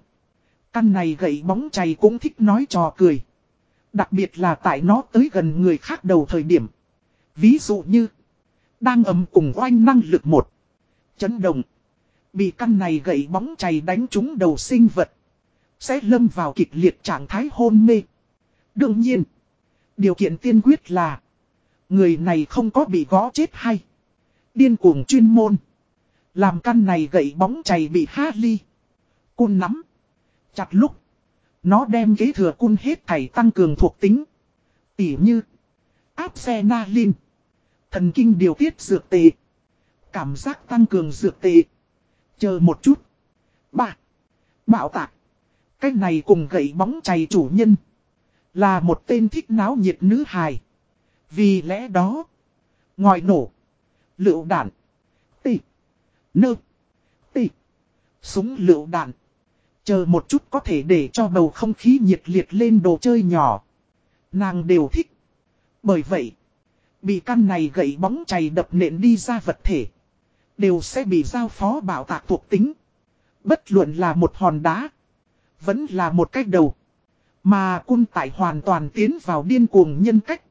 Căn này gậy bóng chày cũng thích nói trò cười. Đặc biệt là tại nó tới gần người khác đầu thời điểm. Ví dụ như. Đang ầm cùng oanh năng lực một. Chấn động. Bị căn này gậy bóng chày đánh trúng đầu sinh vật. Sẽ lâm vào kịch liệt trạng thái hôn mê. Đương nhiên. Điều kiện tiên quyết là. Người này không có bị gõ chết hay. Điên cuồng chuyên môn. Làm căn này gậy bóng chày bị ha ly. Cun nắm. Chặt lúc. Nó đem kế thừa cun hết thảy tăng cường thuộc tính. Tỉ như. Áp xe na. Thần kinh điều tiết dược tệ. Cảm giác tăng cường dược tệ. Chờ một chút. Ba. Bảo tạc. Cái này cùng gậy bóng chày chủ nhân. Là một tên thích náo nhiệt nữ hài. Vì lẽ đó. Ngoài nổ. Lựu đạn. Tị. Nơ. Tị. Súng lựu đạn. Chờ một chút có thể để cho bầu không khí nhiệt liệt lên đồ chơi nhỏ. Nàng đều thích. Bởi vậy. Bị căn này gậy bóng chày đập nện đi ra vật thể. Đều sẽ bị giao phó bảo tạc thuộc tính. Bất luận là một hòn đá. Vẫn là một cách đầu. Mà cung tại hoàn toàn tiến vào điên cuồng nhân cách.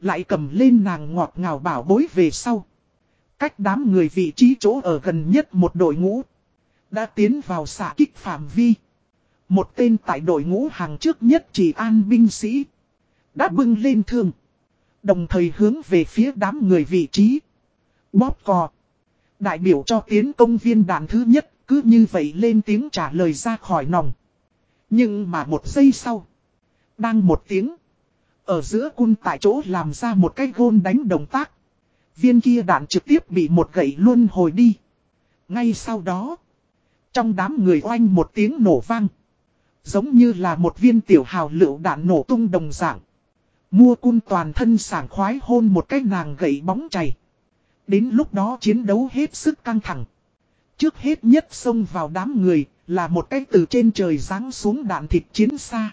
Lại cầm lên nàng ngọt ngào bảo bối về sau. Cách đám người vị trí chỗ ở gần nhất một đội ngũ. Đã tiến vào xạ kích phạm vi. Một tên tại đội ngũ hàng trước nhất chỉ an binh sĩ. Đã bưng lên thương. Đồng thời hướng về phía đám người vị trí. Bóp cò. Đại biểu cho tiến công viên đạn thứ nhất, cứ như vậy lên tiếng trả lời ra khỏi nòng. Nhưng mà một giây sau. Đang một tiếng. Ở giữa cun tại chỗ làm ra một cái gôn đánh động tác. Viên kia đạn trực tiếp bị một gậy luôn hồi đi. Ngay sau đó. Trong đám người oanh một tiếng nổ vang. Giống như là một viên tiểu hào lựu đạn nổ tung đồng dạng. Mua cun toàn thân sảng khoái hôn một cái nàng gậy bóng chảy. Đến lúc đó chiến đấu hết sức căng thẳng. Trước hết nhất xông vào đám người là một cái từ trên trời giáng xuống đạn thịt chiến xa.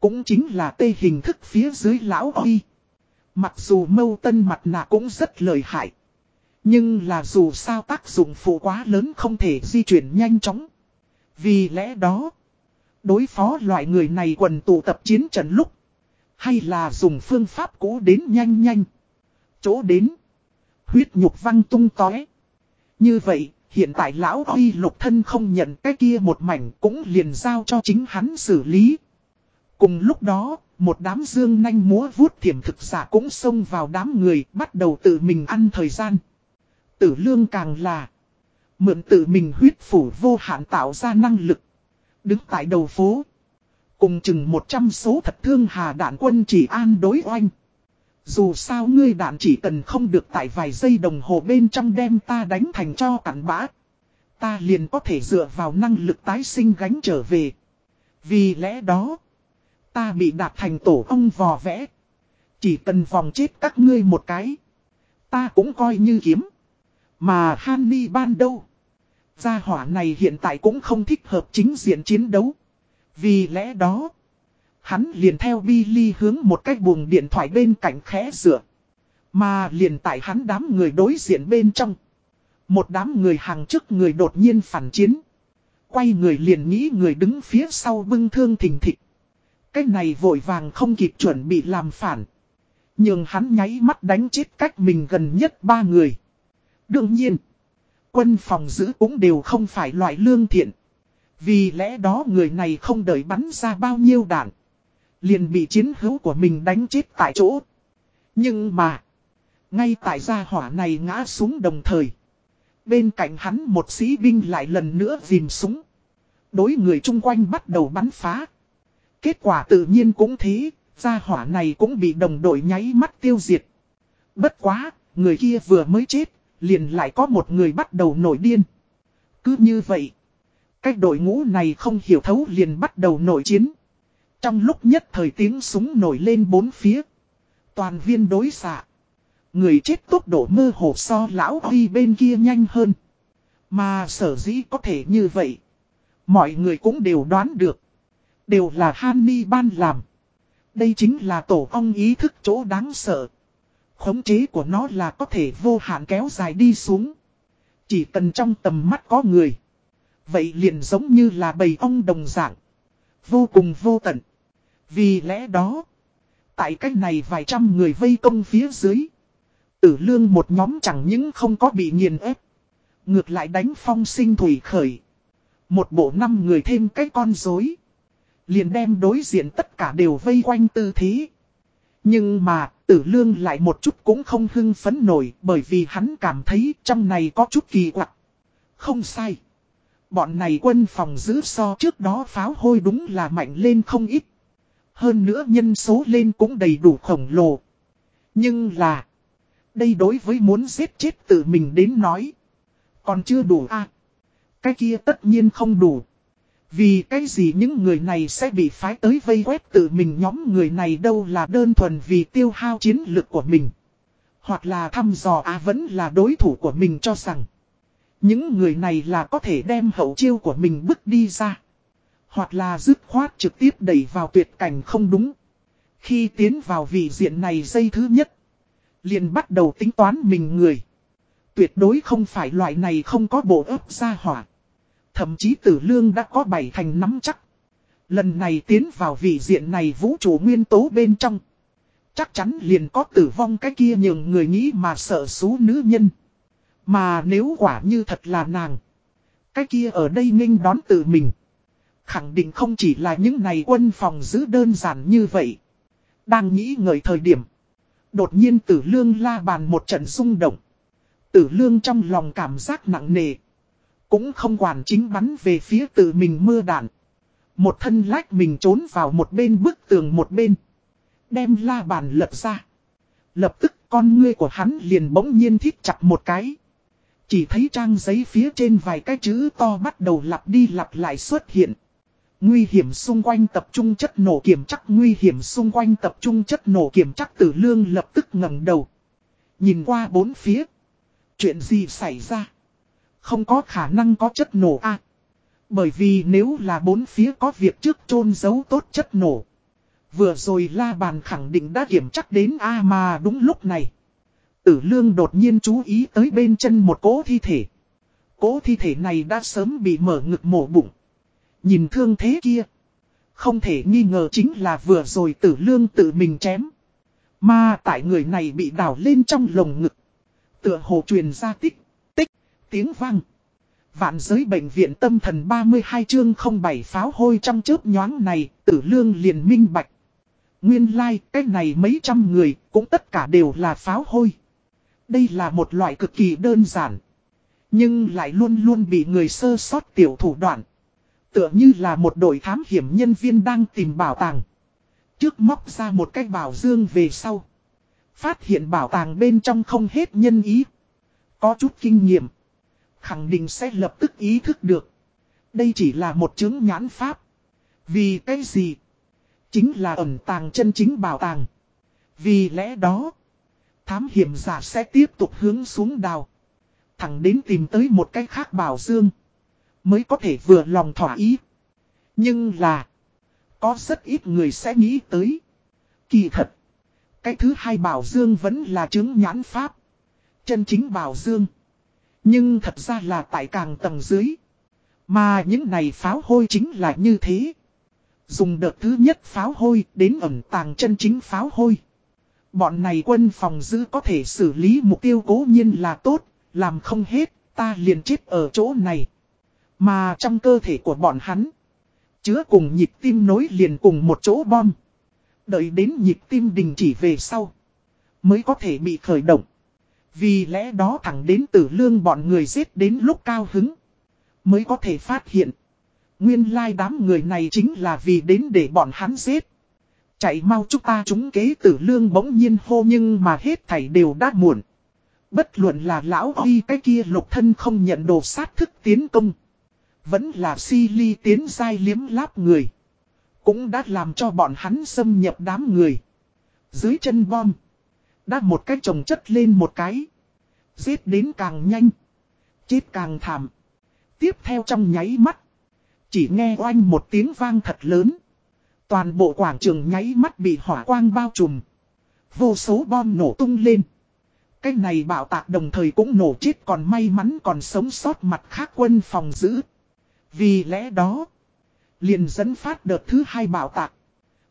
Cũng chính là tê hình thức phía dưới lão oi. Mặc dù mâu tân mặt nạ cũng rất lợi hại. Nhưng là dù sao tác dụng phụ quá lớn không thể di chuyển nhanh chóng. Vì lẽ đó, đối phó loại người này quần tụ tập chiến trận lúc. Hay là dùng phương pháp cũ đến nhanh nhanh. Chỗ đến, huyết nhục văng tung tóe. Như vậy, hiện tại lão Huy lục thân không nhận cái kia một mảnh cũng liền giao cho chính hắn xử lý. Cùng lúc đó, một đám dương nanh múa vuốt thiểm thực giả cũng xông vào đám người bắt đầu tự mình ăn thời gian. Tử lương càng là mượn tự mình huyết phủ vô hạn tạo ra năng lực. Đứng tại đầu phố. Cùng chừng 100 số thật thương hà đạn quân chỉ an đối oanh. Dù sao ngươi đạn chỉ cần không được tại vài giây đồng hồ bên trong đem ta đánh thành cho cắn bã. Ta liền có thể dựa vào năng lực tái sinh gánh trở về. Vì lẽ đó, ta bị đạt thành tổ ông vò vẽ. Chỉ cần vòng chết các ngươi một cái. Ta cũng coi như kiếm. Mà Hanni ban đâu? Gia hỏa này hiện tại cũng không thích hợp chính diện chiến đấu. Vì lẽ đó, hắn liền theo Billy hướng một cái buồng điện thoại bên cạnh khẽ rửa. Mà liền tại hắn đám người đối diện bên trong. Một đám người hàng trước người đột nhiên phản chiến. Quay người liền nghĩ người đứng phía sau bưng thương thình thịch. Cái này vội vàng không kịp chuẩn bị làm phản. Nhưng hắn nháy mắt đánh chết cách mình gần nhất ba người. Đương nhiên, quân phòng giữ cũng đều không phải loại lương thiện. Vì lẽ đó người này không đợi bắn ra bao nhiêu đạn. Liền bị chiến hữu của mình đánh chết tại chỗ. Nhưng mà. Ngay tại gia hỏa này ngã xuống đồng thời. Bên cạnh hắn một sĩ binh lại lần nữa dìm súng. Đối người chung quanh bắt đầu bắn phá. Kết quả tự nhiên cũng thế, gia hỏa này cũng bị đồng đội nháy mắt tiêu diệt. Bất quá, người kia vừa mới chết, liền lại có một người bắt đầu nổi điên. Cứ như vậy, cách đội ngũ này không hiểu thấu liền bắt đầu nổi chiến. Trong lúc nhất thời tiếng súng nổi lên bốn phía. Toàn viên đối xạ. Người chết tốc độ mơ hồ so lão Huy bên kia nhanh hơn. Mà sở dĩ có thể như vậy. Mọi người cũng đều đoán được. Đều là Hanni ban làm. Đây chính là tổ ong ý thức chỗ đáng sợ. Khống chế của nó là có thể vô hạn kéo dài đi xuống. Chỉ cần trong tầm mắt có người. Vậy liền giống như là bầy ong đồng dạng. Vô cùng vô tận. Vì lẽ đó. Tại cách này vài trăm người vây công phía dưới. Tử lương một nhóm chẳng những không có bị nghiền ép. Ngược lại đánh phong sinh thủy khởi. Một bộ năm người thêm cái con rối, Liền đem đối diện tất cả đều vây quanh tư thế. Nhưng mà, tử lương lại một chút cũng không hưng phấn nổi bởi vì hắn cảm thấy trong này có chút kỳ quặc. Không sai. Bọn này quân phòng giữ so trước đó pháo hôi đúng là mạnh lên không ít. Hơn nữa nhân số lên cũng đầy đủ khổng lồ. Nhưng là, đây đối với muốn giết chết tự mình đến nói. Còn chưa đủ a Cái kia tất nhiên không đủ. Vì cái gì những người này sẽ bị phái tới vây quét tự mình nhóm người này đâu là đơn thuần vì tiêu hao chiến lực của mình. Hoặc là thăm dò à vẫn là đối thủ của mình cho rằng. Những người này là có thể đem hậu chiêu của mình bước đi ra. Hoặc là dứt khoát trực tiếp đẩy vào tuyệt cảnh không đúng. Khi tiến vào vị diện này dây thứ nhất. Liền bắt đầu tính toán mình người. Tuyệt đối không phải loại này không có bộ ấp ra hỏa. Thậm chí tử lương đã có bảy thành nắm chắc. Lần này tiến vào vị diện này vũ trụ nguyên tố bên trong. Chắc chắn liền có tử vong cái kia nhường người nghĩ mà sợ xú nữ nhân. Mà nếu quả như thật là nàng. Cái kia ở đây nghênh đón tự mình. Khẳng định không chỉ là những này quân phòng giữ đơn giản như vậy. Đang nghĩ ngợi thời điểm. Đột nhiên tử lương la bàn một trận rung động. Tử lương trong lòng cảm giác nặng nề. Cũng không quản chính bắn về phía tự mình mưa đạn. Một thân lách mình trốn vào một bên bức tường một bên. Đem la bàn lật ra. Lập tức con ngươi của hắn liền bỗng nhiên thiết chặt một cái. Chỉ thấy trang giấy phía trên vài cái chữ to bắt đầu lặp đi lặp lại xuất hiện. Nguy hiểm xung quanh tập trung chất nổ kiểm chắc, nguy hiểm xung quanh tập trung chất nổ kiểm chắc tử lương lập tức ngẩng đầu. Nhìn qua bốn phía. Chuyện gì xảy ra? Không có khả năng có chất nổ a Bởi vì nếu là bốn phía có việc trước chôn giấu tốt chất nổ. Vừa rồi la bàn khẳng định đã kiểm chắc đến a mà đúng lúc này. Tử lương đột nhiên chú ý tới bên chân một cố thi thể. Cố thi thể này đã sớm bị mở ngực mổ bụng. Nhìn thương thế kia. Không thể nghi ngờ chính là vừa rồi tử lương tự mình chém. Mà tại người này bị đảo lên trong lồng ngực. Tựa hồ truyền ra tích, tích, tiếng vang. Vạn giới bệnh viện tâm thần 32 chương 07 pháo hôi trong chớp nhoáng này, tử lương liền minh bạch. Nguyên lai, like, cái này mấy trăm người, cũng tất cả đều là pháo hôi. Đây là một loại cực kỳ đơn giản. Nhưng lại luôn luôn bị người sơ sót tiểu thủ đoạn. Tựa như là một đội thám hiểm nhân viên đang tìm bảo tàng. Trước móc ra một cái bảo dương về sau. Phát hiện bảo tàng bên trong không hết nhân ý. Có chút kinh nghiệm. Khẳng định sẽ lập tức ý thức được. Đây chỉ là một chứng nhãn pháp. Vì cái gì? Chính là ẩn tàng chân chính bảo tàng. Vì lẽ đó, thám hiểm giả sẽ tiếp tục hướng xuống đào. Thẳng đến tìm tới một cái khác bảo dương. Mới có thể vừa lòng thỏa ý. Nhưng là, có rất ít người sẽ nghĩ tới. Kỳ thật, cái thứ hai bảo dương vẫn là chứng nhãn pháp. Chân chính bảo dương. Nhưng thật ra là tại càng tầng dưới. Mà những này pháo hôi chính là như thế. Dùng đợt thứ nhất pháo hôi đến ẩn tàng chân chính pháo hôi. Bọn này quân phòng giữ có thể xử lý mục tiêu cố nhiên là tốt, làm không hết, ta liền chết ở chỗ này. Mà trong cơ thể của bọn hắn, chứa cùng nhịp tim nối liền cùng một chỗ bom. Đợi đến nhịp tim đình chỉ về sau. Mới có thể bị khởi động. Vì lẽ đó thẳng đến tử lương bọn người giết đến lúc cao hứng. Mới có thể phát hiện. Nguyên lai đám người này chính là vì đến để bọn hắn giết. Chạy mau chúng ta chúng kế tử lương bỗng nhiên hô nhưng mà hết thảy đều đã muộn. Bất luận là lão huy cái kia lục thân không nhận đồ sát thức tiến công. Vẫn là si ly tiến dai liếm láp người. Cũng đã làm cho bọn hắn xâm nhập đám người. Dưới chân bom. Đã một cái trồng chất lên một cái. Giết đến càng nhanh. Chết càng thảm. Tiếp theo trong nháy mắt. Chỉ nghe oanh một tiếng vang thật lớn. Toàn bộ quảng trường nháy mắt bị hỏa quang bao trùm. Vô số bom nổ tung lên. Cái này bảo tạc đồng thời cũng nổ chết còn may mắn còn sống sót mặt khác quân phòng giữ. Vì lẽ đó, liền dẫn phát đợt thứ hai bảo tạc.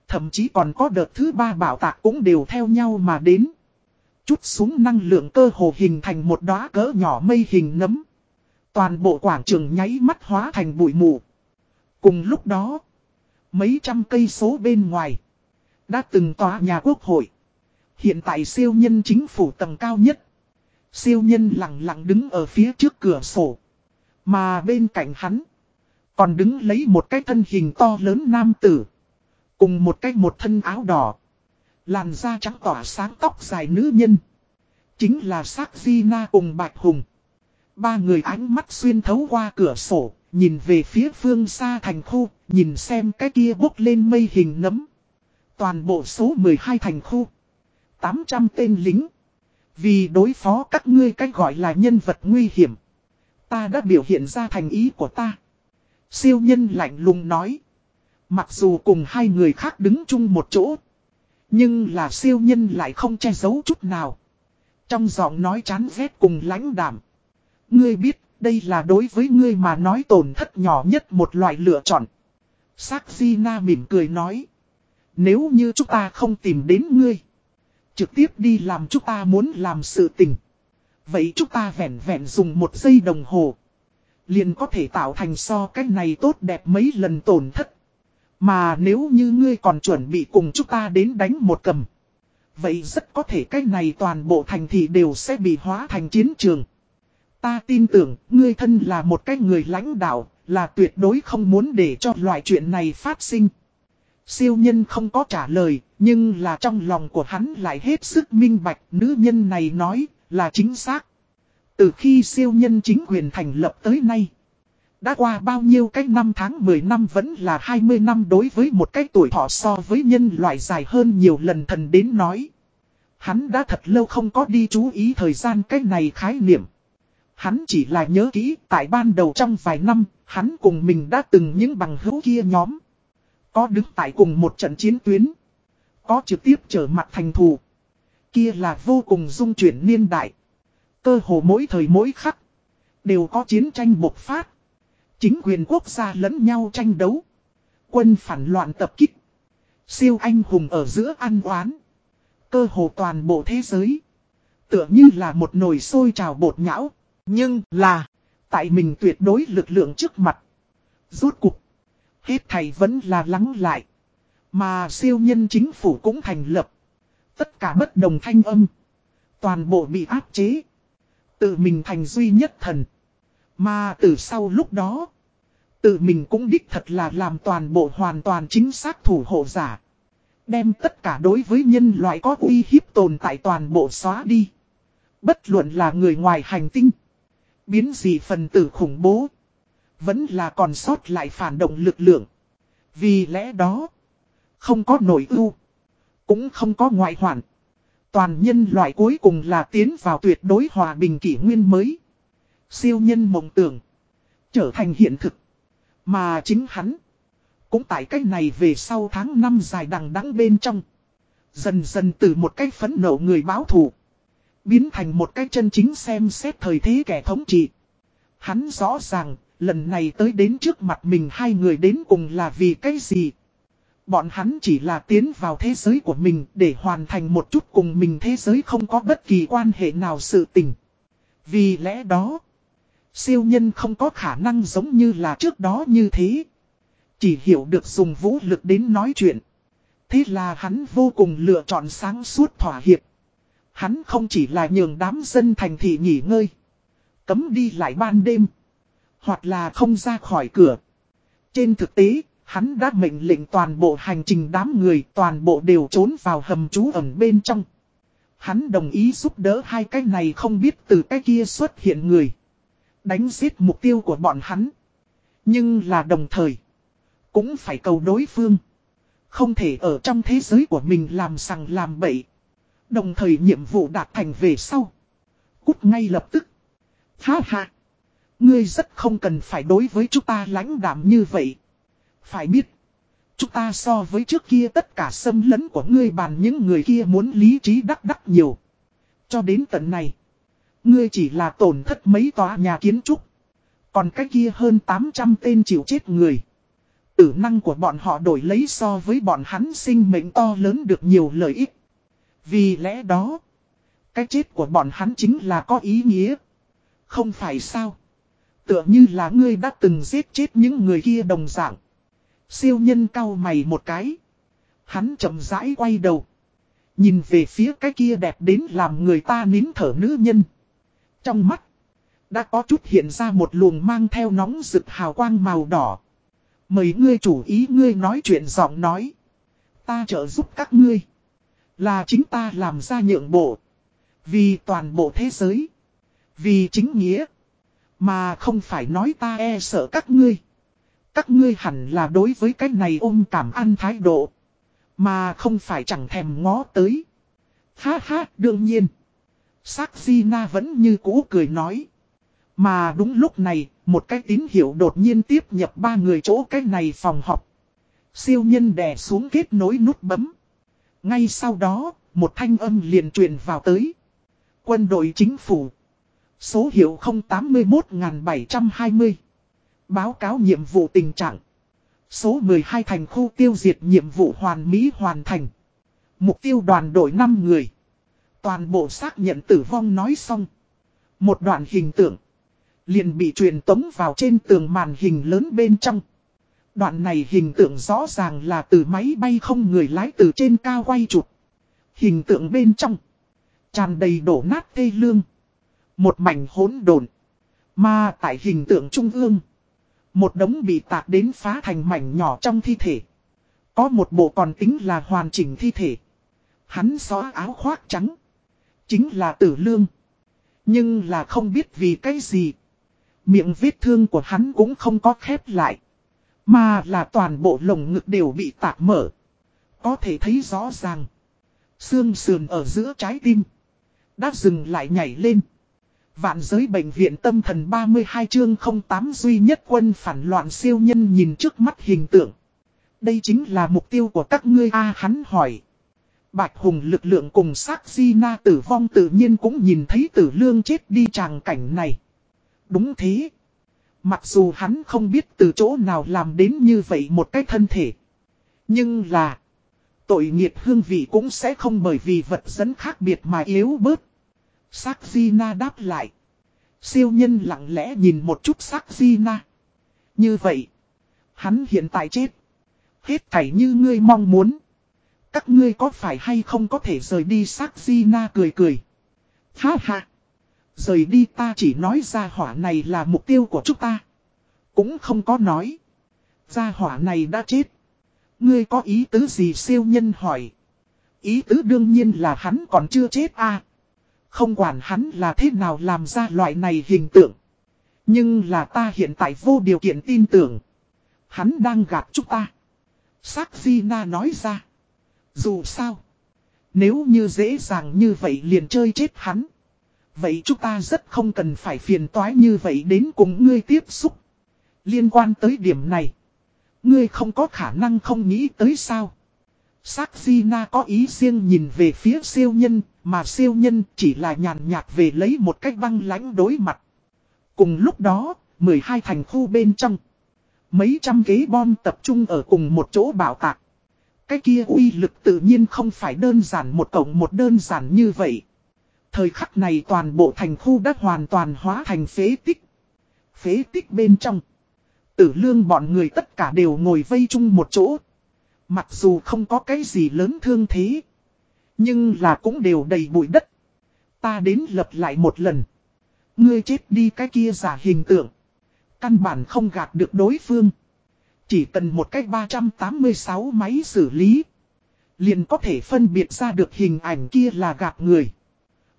Thậm chí còn có đợt thứ ba bảo tạc cũng đều theo nhau mà đến. Chút xuống năng lượng cơ hồ hình thành một đóa cỡ nhỏ mây hình nấm. Toàn bộ quảng trường nháy mắt hóa thành bụi mù. Cùng lúc đó, mấy trăm cây số bên ngoài, đã từng tòa nhà quốc hội. Hiện tại siêu nhân chính phủ tầng cao nhất. Siêu nhân lặng lặng đứng ở phía trước cửa sổ. Mà bên cạnh hắn, còn đứng lấy một cái thân hình to lớn nam tử. Cùng một cái một thân áo đỏ. Làn da trắng tỏa sáng tóc dài nữ nhân. Chính là Sắc Di Na cùng Bạch Hùng. Ba người ánh mắt xuyên thấu qua cửa sổ, nhìn về phía phương xa thành khu, nhìn xem cái kia bốc lên mây hình nấm. Toàn bộ số 12 thành khu. 800 tên lính. Vì đối phó các ngươi cách gọi là nhân vật nguy hiểm. Ta đã biểu hiện ra thành ý của ta. Siêu nhân lạnh lùng nói. Mặc dù cùng hai người khác đứng chung một chỗ. Nhưng là siêu nhân lại không che giấu chút nào. Trong giọng nói chán ghét cùng lãnh đảm. Ngươi biết, đây là đối với ngươi mà nói tổn thất nhỏ nhất một loại lựa chọn. Sắc Gina Na mỉm cười nói. Nếu như chúng ta không tìm đến ngươi. Trực tiếp đi làm chúng ta muốn làm sự tình. Vậy chúng ta vẹn vẹn dùng một giây đồng hồ. Liền có thể tạo thành so cái này tốt đẹp mấy lần tổn thất. Mà nếu như ngươi còn chuẩn bị cùng chúng ta đến đánh một cầm. Vậy rất có thể cái này toàn bộ thành thị đều sẽ bị hóa thành chiến trường. Ta tin tưởng, ngươi thân là một cái người lãnh đạo, là tuyệt đối không muốn để cho loại chuyện này phát sinh. Siêu nhân không có trả lời, nhưng là trong lòng của hắn lại hết sức minh bạch, nữ nhân này nói, là chính xác. Từ khi siêu nhân chính quyền thành lập tới nay, đã qua bao nhiêu cái năm tháng 10 năm vẫn là 20 năm đối với một cái tuổi thọ so với nhân loại dài hơn nhiều lần thần đến nói. Hắn đã thật lâu không có đi chú ý thời gian cái này khái niệm. Hắn chỉ là nhớ kỹ tại ban đầu trong vài năm, hắn cùng mình đã từng những bằng hữu kia nhóm. Có đứng tại cùng một trận chiến tuyến. Có trực tiếp trở mặt thành thù. Kia là vô cùng dung chuyển niên đại. Cơ hồ mỗi thời mỗi khắc. Đều có chiến tranh bộc phát. Chính quyền quốc gia lẫn nhau tranh đấu. Quân phản loạn tập kích. Siêu anh hùng ở giữa ăn oán. Cơ hồ toàn bộ thế giới. Tựa như là một nồi sôi trào bột nhão. Nhưng là. Tại mình tuyệt đối lực lượng trước mặt. Rốt cục. Hết thầy vẫn là lắng lại. Mà siêu nhân chính phủ cũng thành lập. Tất cả bất đồng thanh âm. Toàn bộ bị áp chế. Tự mình thành duy nhất thần. Mà từ sau lúc đó. Tự mình cũng đích thật là làm toàn bộ hoàn toàn chính xác thủ hộ giả. Đem tất cả đối với nhân loại có uy hiếp tồn tại toàn bộ xóa đi. Bất luận là người ngoài hành tinh. Biến gì phần tử khủng bố. Vẫn là còn sót lại phản động lực lượng. Vì lẽ đó. Không có nổi ưu. Cũng không có ngoại hoạn. Toàn nhân loại cuối cùng là tiến vào tuyệt đối hòa bình kỷ nguyên mới. Siêu nhân mộng tưởng. Trở thành hiện thực. Mà chính hắn. Cũng tại cách này về sau tháng năm dài đằng đẵng bên trong. Dần dần từ một cách phấn nộ người báo thù. Biến thành một cách chân chính xem xét thời thế kẻ thống trị. Hắn rõ ràng, lần này tới đến trước mặt mình hai người đến cùng là vì cái gì. Bọn hắn chỉ là tiến vào thế giới của mình để hoàn thành một chút cùng mình thế giới không có bất kỳ quan hệ nào sự tình. Vì lẽ đó, siêu nhân không có khả năng giống như là trước đó như thế. Chỉ hiểu được dùng vũ lực đến nói chuyện. Thế là hắn vô cùng lựa chọn sáng suốt thỏa hiệp. Hắn không chỉ là nhường đám dân thành thị nghỉ ngơi. Cấm đi lại ban đêm. Hoặc là không ra khỏi cửa. Trên thực tế, hắn đã mệnh lệnh toàn bộ hành trình đám người toàn bộ đều trốn vào hầm trú ẩn bên trong. Hắn đồng ý giúp đỡ hai cái này không biết từ cái kia xuất hiện người. Đánh giết mục tiêu của bọn hắn. Nhưng là đồng thời. Cũng phải cầu đối phương. Không thể ở trong thế giới của mình làm sằng làm bậy. Đồng thời nhiệm vụ đạt thành về sau. Cút ngay lập tức. Ha ha. Ngươi rất không cần phải đối với chúng ta lãnh đạm như vậy. Phải biết. Chúng ta so với trước kia tất cả xâm lấn của ngươi bàn những người kia muốn lý trí đắc đắc nhiều. Cho đến tận này. Ngươi chỉ là tổn thất mấy tòa nhà kiến trúc. Còn cái kia hơn 800 tên chịu chết người. Tử năng của bọn họ đổi lấy so với bọn hắn sinh mệnh to lớn được nhiều lợi ích. Vì lẽ đó, cái chết của bọn hắn chính là có ý nghĩa. Không phải sao? Tựa như là ngươi đã từng giết chết những người kia đồng dạng. Siêu nhân cau mày một cái. Hắn chậm rãi quay đầu. Nhìn về phía cái kia đẹp đến làm người ta nín thở nữ nhân. Trong mắt, đã có chút hiện ra một luồng mang theo nóng rực hào quang màu đỏ. Mời ngươi chủ ý ngươi nói chuyện giọng nói. Ta trợ giúp các ngươi. Là chính ta làm ra nhượng bộ. Vì toàn bộ thế giới. Vì chính nghĩa. Mà không phải nói ta e sợ các ngươi. Các ngươi hẳn là đối với cái này ôm cảm ăn thái độ. Mà không phải chẳng thèm ngó tới. Ha ha, đương nhiên. Sắc Na vẫn như cũ cười nói. Mà đúng lúc này, một cái tín hiệu đột nhiên tiếp nhập ba người chỗ cái này phòng họp. Siêu nhân đè xuống kết nối nút bấm. Ngay sau đó, một thanh âm liền truyền vào tới. Quân đội chính phủ. Số hiệu 081720. Báo cáo nhiệm vụ tình trạng. Số 12 thành khu tiêu diệt nhiệm vụ hoàn mỹ hoàn thành. Mục tiêu đoàn đội 5 người. Toàn bộ xác nhận tử vong nói xong. Một đoạn hình tượng. Liền bị truyền tống vào trên tường màn hình lớn bên trong. Đoạn này hình tượng rõ ràng là từ máy bay không người lái từ trên cao quay chụp. Hình tượng bên trong. Tràn đầy đổ nát tê lương. Một mảnh hỗn độn Mà tại hình tượng trung ương. Một đống bị tạc đến phá thành mảnh nhỏ trong thi thể. Có một bộ còn tính là hoàn chỉnh thi thể. Hắn xóa áo khoác trắng. Chính là tử lương. Nhưng là không biết vì cái gì. Miệng vết thương của hắn cũng không có khép lại. Mà là toàn bộ lồng ngực đều bị tạc mở. Có thể thấy rõ ràng. Xương sườn ở giữa trái tim. Đã dừng lại nhảy lên. Vạn giới bệnh viện tâm thần 32 chương 08 duy nhất quân phản loạn siêu nhân nhìn trước mắt hình tượng. Đây chính là mục tiêu của các ngươi A, hắn hỏi. Bạch Hùng lực lượng cùng sát di na tử vong tự nhiên cũng nhìn thấy tử lương chết đi tràng cảnh này. Đúng thế. Mặc dù hắn không biết từ chỗ nào làm đến như vậy một cái thân thể. Nhưng là. Tội nghiệt hương vị cũng sẽ không bởi vì vật dẫn khác biệt mà yếu bớt. Sắc Di Na đáp lại. Siêu nhân lặng lẽ nhìn một chút sắc Di Na. Như vậy. Hắn hiện tại chết. Hết thảy như ngươi mong muốn. Các ngươi có phải hay không có thể rời đi sắc Na cười cười. Ha ha. Rời đi ta chỉ nói ra hỏa này là mục tiêu của chúng ta. Cũng không có nói. Gia hỏa này đã chết. Ngươi có ý tứ gì siêu nhân hỏi. Ý tứ đương nhiên là hắn còn chưa chết à. Không quản hắn là thế nào làm ra loại này hình tượng. Nhưng là ta hiện tại vô điều kiện tin tưởng. Hắn đang gạt chúng ta. Sắc Na nói ra. Dù sao. Nếu như dễ dàng như vậy liền chơi chết hắn. Vậy chúng ta rất không cần phải phiền toái như vậy đến cùng ngươi tiếp xúc. Liên quan tới điểm này. Ngươi không có khả năng không nghĩ tới sao. Sắc Na có ý riêng nhìn về phía siêu nhân, mà siêu nhân chỉ là nhàn nhạt về lấy một cách băng lãnh đối mặt. Cùng lúc đó, 12 thành khu bên trong. Mấy trăm ghế bom tập trung ở cùng một chỗ bảo tạc. Cái kia uy lực tự nhiên không phải đơn giản một cổng một đơn giản như vậy. Thời khắc này toàn bộ thành khu đã hoàn toàn hóa thành phế tích. Phế tích bên trong. Tử lương bọn người tất cả đều ngồi vây chung một chỗ. Mặc dù không có cái gì lớn thương thế. Nhưng là cũng đều đầy bụi đất. Ta đến lập lại một lần. Ngươi chết đi cái kia giả hình tượng. Căn bản không gạt được đối phương. Chỉ cần một cách 386 máy xử lý. Liền có thể phân biệt ra được hình ảnh kia là gạt người.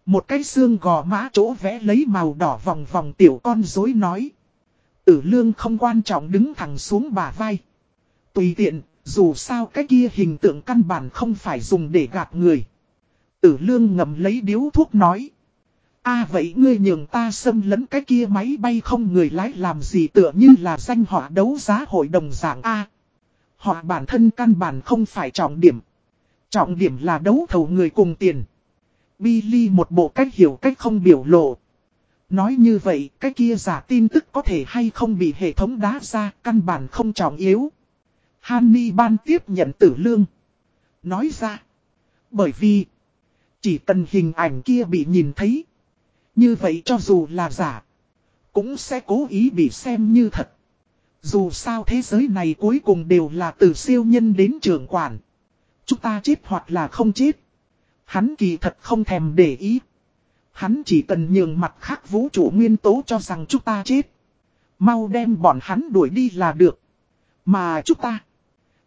Một cái xương gò mã chỗ vẽ lấy màu đỏ vòng vòng tiểu con dối nói. Tử lương không quan trọng đứng thẳng xuống bà vai. Tùy tiện, dù sao cái kia hình tượng căn bản không phải dùng để gạt người. Tử lương ngầm lấy điếu thuốc nói à vậy ngươi nhường ta xâm lấn cái kia máy bay không người lái làm gì tựa như là danh họa đấu giá hội đồng giảng A. Họ bản thân căn bản không phải trọng điểm. Trọng điểm là đấu thầu người cùng tiền. Billy một bộ cách hiểu cách không biểu lộ. Nói như vậy, cái kia giả tin tức có thể hay không bị hệ thống đá ra, căn bản không trọng yếu. Hanni ban tiếp nhận tử lương. Nói ra. Bởi vì, chỉ cần hình ảnh kia bị nhìn thấy. Như vậy cho dù là giả, cũng sẽ cố ý bị xem như thật. Dù sao thế giới này cuối cùng đều là từ siêu nhân đến trưởng quản. Chúng ta chết hoặc là không chết. Hắn kỳ thật không thèm để ý. Hắn chỉ cần nhường mặt khác vũ trụ nguyên tố cho rằng chúng ta chết. Mau đem bọn hắn đuổi đi là được. Mà chúng ta.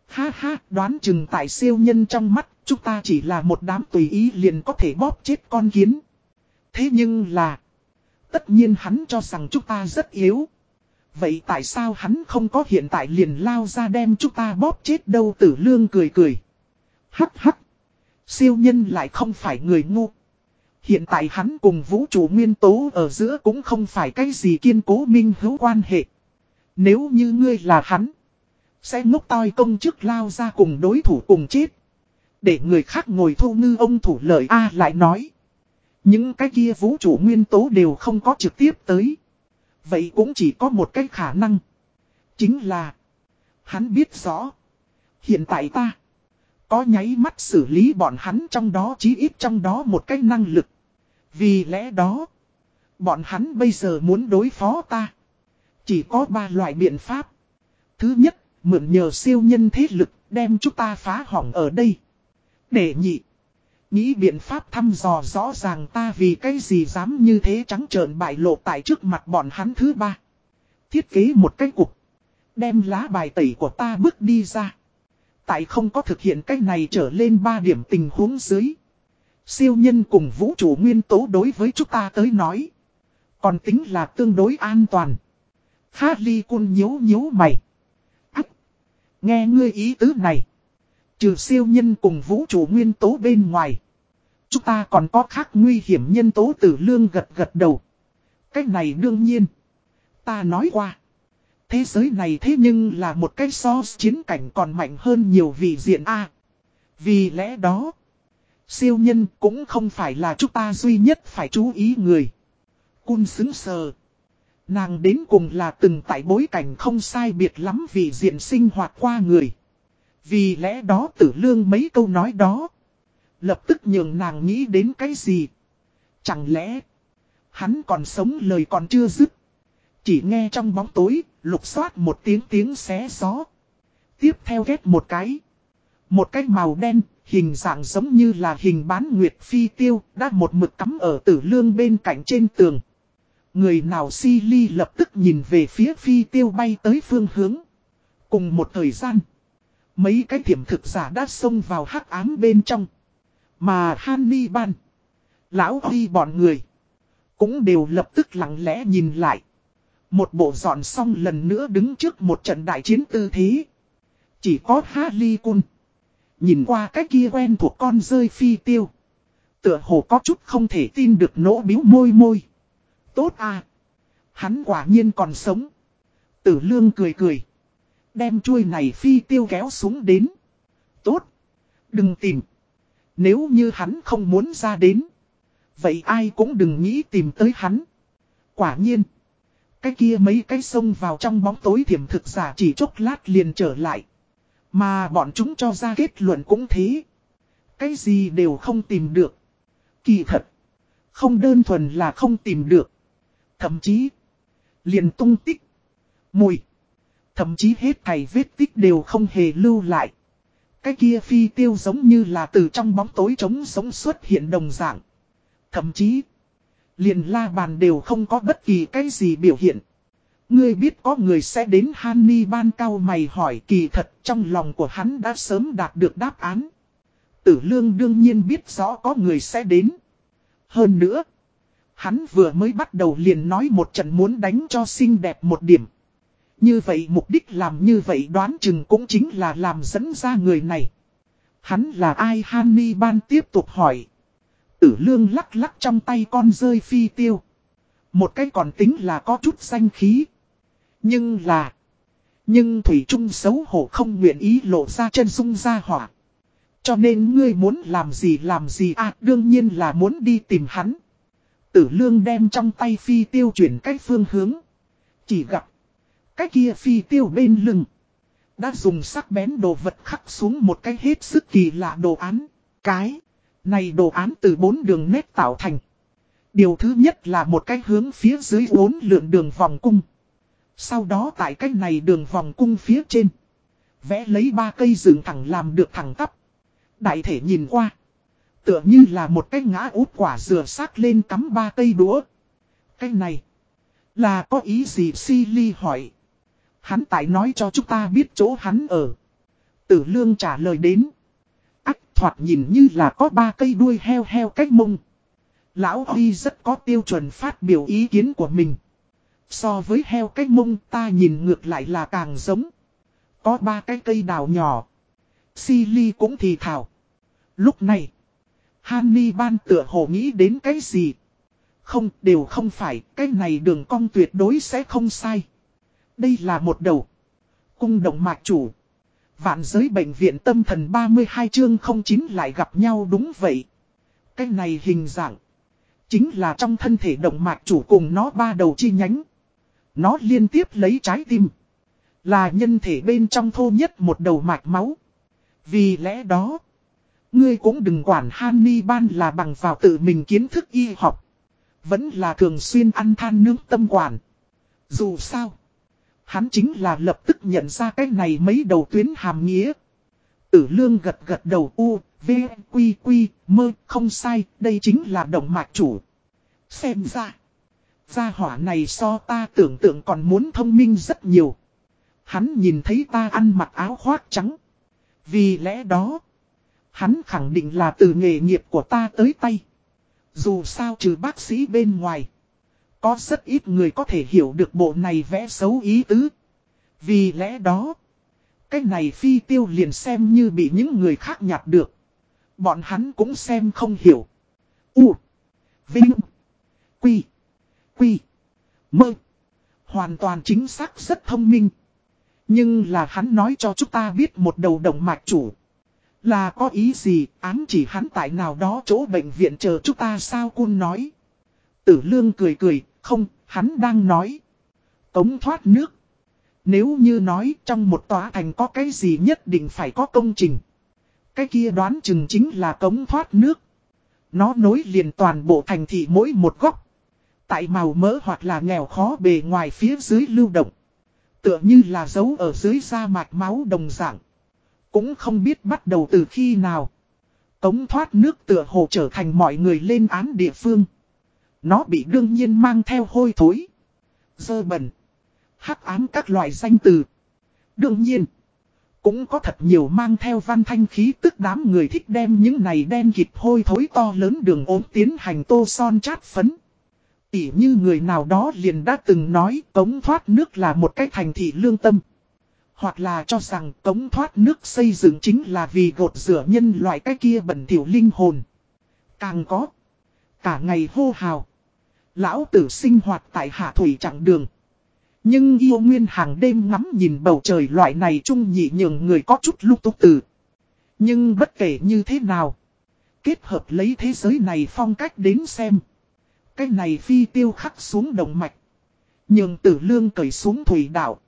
Ha ha đoán chừng tại siêu nhân trong mắt chúng ta chỉ là một đám tùy ý liền có thể bóp chết con kiến. Thế nhưng là. Tất nhiên hắn cho rằng chúng ta rất yếu. Vậy tại sao hắn không có hiện tại liền lao ra đem chúng ta bóp chết đâu tử lương cười cười. Hắc hắc. Siêu nhân lại không phải người ngu. Hiện tại hắn cùng vũ trụ nguyên tố ở giữa cũng không phải cái gì kiên cố minh hữu quan hệ. Nếu như ngươi là hắn, sẽ ngốc toi công chức lao ra cùng đối thủ cùng chết. Để người khác ngồi thu ngư ông thủ lợi A lại nói. Những cái kia vũ trụ nguyên tố đều không có trực tiếp tới. Vậy cũng chỉ có một cái khả năng. Chính là, hắn biết rõ. Hiện tại ta, có nháy mắt xử lý bọn hắn trong đó chí ít trong đó một cái năng lực. Vì lẽ đó, bọn hắn bây giờ muốn đối phó ta. Chỉ có ba loại biện pháp. Thứ nhất, mượn nhờ siêu nhân thế lực đem chúng ta phá hỏng ở đây. Để nhị. Nghĩ biện pháp thăm dò rõ ràng ta vì cái gì dám như thế trắng trợn bại lộ tại trước mặt bọn hắn thứ ba. Thiết kế một cái cục. Đem lá bài tẩy của ta bước đi ra. Tại không có thực hiện cách này trở lên 3 điểm tình huống dưới. Siêu nhân cùng vũ trụ nguyên tố đối với chúng ta tới nói. Còn tính là tương đối an toàn. Harley Cun nhếu nhếu mày. Ách! Nghe ngươi ý tứ này. Trừ siêu nhân cùng vũ trụ nguyên tố bên ngoài. Chúng ta còn có khác nguy hiểm nhân tố tử lương gật gật đầu. Cách này đương nhiên. Ta nói qua. Thế giới này thế nhưng là một cái so chiến cảnh còn mạnh hơn nhiều vị diện A. vì lẽ đó, siêu nhân cũng không phải là chúng ta duy nhất phải chú ý người. Cun xứng sờ. Nàng đến cùng là từng tại bối cảnh không sai biệt lắm vì diện sinh hoạt qua người. Vì lẽ đó tử lương mấy câu nói đó. Lập tức nhường nàng nghĩ đến cái gì. Chẳng lẽ hắn còn sống lời còn chưa dứt. Chỉ nghe trong bóng tối, lục xoát một tiếng tiếng xé gió. Tiếp theo ghét một cái. Một cái màu đen, hình dạng giống như là hình bán nguyệt phi tiêu, đã một mực cắm ở tử lương bên cạnh trên tường. Người nào si ly lập tức nhìn về phía phi tiêu bay tới phương hướng. Cùng một thời gian, mấy cái thiểm thực giả đã xông vào hắc ám bên trong. Mà Hannibal, lão đi bọn người, cũng đều lập tức lặng lẽ nhìn lại. Một bộ dọn xong lần nữa đứng trước một trận đại chiến tư thế. Chỉ có Harley Kun Nhìn qua cái kia quen thuộc con rơi phi tiêu. Tựa hồ có chút không thể tin được nỗ biếu môi môi. Tốt à. Hắn quả nhiên còn sống. Tử lương cười cười. Đem chuôi này phi tiêu kéo xuống đến. Tốt. Đừng tìm. Nếu như hắn không muốn ra đến. Vậy ai cũng đừng nghĩ tìm tới hắn. Quả nhiên. Cái kia mấy cái sông vào trong bóng tối thiểm thực giả chỉ chốc lát liền trở lại. Mà bọn chúng cho ra kết luận cũng thế. Cái gì đều không tìm được. Kỳ thật. Không đơn thuần là không tìm được. Thậm chí. Liền tung tích. Mùi. Thậm chí hết thầy vết tích đều không hề lưu lại. Cái kia phi tiêu giống như là từ trong bóng tối trống sống xuất hiện đồng dạng. Thậm chí, liền la bàn đều không có bất kỳ cái gì biểu hiện. Ngươi biết có người sẽ đến Hanni ban cao mày hỏi kỳ thật trong lòng của hắn đã sớm đạt được đáp án. Tử lương đương nhiên biết rõ có người sẽ đến. Hơn nữa, hắn vừa mới bắt đầu liền nói một trận muốn đánh cho xinh đẹp một điểm. Như vậy mục đích làm như vậy đoán chừng cũng chính là làm dẫn ra người này. Hắn là ai Hanni ban tiếp tục hỏi. Tử lương lắc lắc trong tay con rơi phi tiêu. Một cái còn tính là có chút danh khí. Nhưng là. Nhưng Thủy Trung xấu hổ không nguyện ý lộ ra chân dung ra hỏa. Cho nên ngươi muốn làm gì làm gì à đương nhiên là muốn đi tìm hắn. Tử lương đem trong tay phi tiêu chuyển cách phương hướng. Chỉ gặp. Cái kia phi tiêu bên lưng. Đã dùng sắc bén đồ vật khắc xuống một cái hết sức kỳ lạ đồ án. Cái. Này đồ án từ bốn đường nét tạo thành. Điều thứ nhất là một cái hướng phía dưới bốn lượng đường vòng cung. Sau đó tại cái này đường vòng cung phía trên. Vẽ lấy ba cây dựng thẳng làm được thẳng tắp. Đại thể nhìn qua. Tựa như là một cái ngã út quả dừa xác lên cắm ba cây đũa. Cái này. Là có ý gì Si hỏi. Hắn tại nói cho chúng ta biết chỗ hắn ở. Tử lương trả lời đến. Ách thoạt nhìn như là có ba cây đuôi heo heo cách mông. Lão Huy rất có tiêu chuẩn phát biểu ý kiến của mình. So với heo cách mông ta nhìn ngược lại là càng giống. Có ba cái cây đào nhỏ. Silly cũng thì thảo. Lúc này. Hanni ban tựa hồ nghĩ đến cái gì? Không, đều không phải, cái này đường cong tuyệt đối sẽ không sai. Đây là một đầu. Cung động mạch chủ. Vạn giới bệnh viện tâm thần 32 chương 09 lại gặp nhau đúng vậy. Cái này hình dạng. Chính là trong thân thể động mạch chủ cùng nó ba đầu chi nhánh. Nó liên tiếp lấy trái tim. Là nhân thể bên trong thô nhất một đầu mạch máu. Vì lẽ đó. Ngươi cũng đừng quản Hanni ban là bằng vào tự mình kiến thức y học. Vẫn là thường xuyên ăn than nướng tâm quản. Dù sao. Hắn chính là lập tức nhận ra cái này mấy đầu tuyến hàm nghĩa. Tử lương gật gật đầu u, v, quy quy, mơ, không sai, đây chính là động mạch chủ. Xem ra. Gia hỏa này so ta tưởng tượng còn muốn thông minh rất nhiều. Hắn nhìn thấy ta ăn mặc áo khoác trắng. Vì lẽ đó. Hắn khẳng định là từ nghề nghiệp của ta tới tay. Dù sao trừ bác sĩ bên ngoài. Có rất ít người có thể hiểu được bộ này vẽ xấu ý tứ. Vì lẽ đó. Cái này phi tiêu liền xem như bị những người khác nhặt được. Bọn hắn cũng xem không hiểu. U. Vinh. Quy. Quy. Mơ. Hoàn toàn chính xác rất thông minh. Nhưng là hắn nói cho chúng ta biết một đầu động mạch chủ. Là có ý gì, ám chỉ hắn tại nào đó chỗ bệnh viện chờ chúng ta sao cun nói. Tử lương cười cười, không, hắn đang nói. cống thoát nước. Nếu như nói trong một tòa thành có cái gì nhất định phải có công trình. Cái kia đoán chừng chính là cống thoát nước. Nó nối liền toàn bộ thành thị mỗi một góc. Tại màu mỡ hoặc là nghèo khó bề ngoài phía dưới lưu động. Tựa như là dấu ở dưới da mạch máu đồng dạng. Cũng không biết bắt đầu từ khi nào. Cống thoát nước tựa hồ trở thành mọi người lên án địa phương. Nó bị đương nhiên mang theo hôi thối. Dơ bẩn. hắc ám các loại danh từ. Đương nhiên. Cũng có thật nhiều mang theo văn thanh khí tức đám người thích đem những này đen kịt hôi thối to lớn đường ốm tiến hành tô son chát phấn. Tỉ như người nào đó liền đã từng nói cống thoát nước là một cái thành thị lương tâm. Hoặc là cho rằng cống thoát nước xây dựng chính là vì gột rửa nhân loại cái kia bẩn thiểu linh hồn. Càng có. Cả ngày hô hào. Lão tử sinh hoạt tại hạ thủy chặng đường. Nhưng yêu nguyên hàng đêm ngắm nhìn bầu trời loại này trung nhị nhường người có chút lúc túc tử. Nhưng bất kể như thế nào. Kết hợp lấy thế giới này phong cách đến xem. Cái này phi tiêu khắc xuống đồng mạch. Nhường tử lương cởi xuống thủy đảo.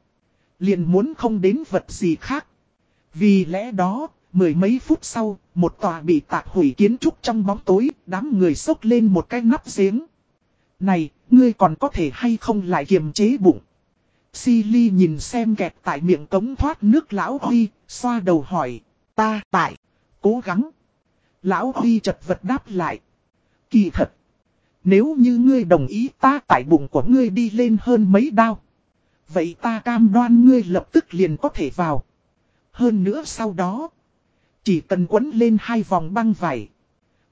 Liền muốn không đến vật gì khác. Vì lẽ đó, mười mấy phút sau, một tòa bị tạc hủy kiến trúc trong bóng tối, đám người sốc lên một cái nắp giếng. Này, ngươi còn có thể hay không lại kiềm chế bụng. Silly nhìn xem kẹt tại miệng cống thoát nước lão Huy, xoa đầu hỏi. Ta tại. Cố gắng. Lão Huy chật vật đáp lại. Kỳ thật. Nếu như ngươi đồng ý ta tại bụng của ngươi đi lên hơn mấy đao. Vậy ta cam đoan ngươi lập tức liền có thể vào. Hơn nữa sau đó. Chỉ cần quấn lên hai vòng băng vải.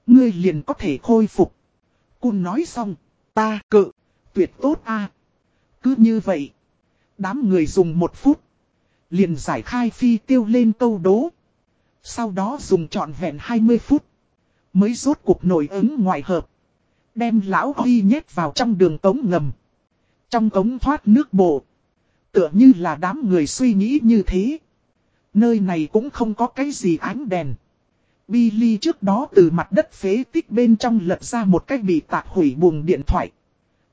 Ngươi liền có thể khôi phục. Cun nói xong. Ta cự. Tuyệt tốt a Cứ như vậy. Đám người dùng một phút. Liền giải khai phi tiêu lên câu đố. Sau đó dùng trọn vẹn 20 phút. Mới rốt cuộc nổi ứng ngoại hợp. Đem lão Huy nhét vào trong đường cống ngầm. Trong cống thoát nước bộ. Tựa như là đám người suy nghĩ như thế. Nơi này cũng không có cái gì ánh đèn. Billy trước đó từ mặt đất phế tích bên trong lật ra một cái bị tạc hủy buồng điện thoại.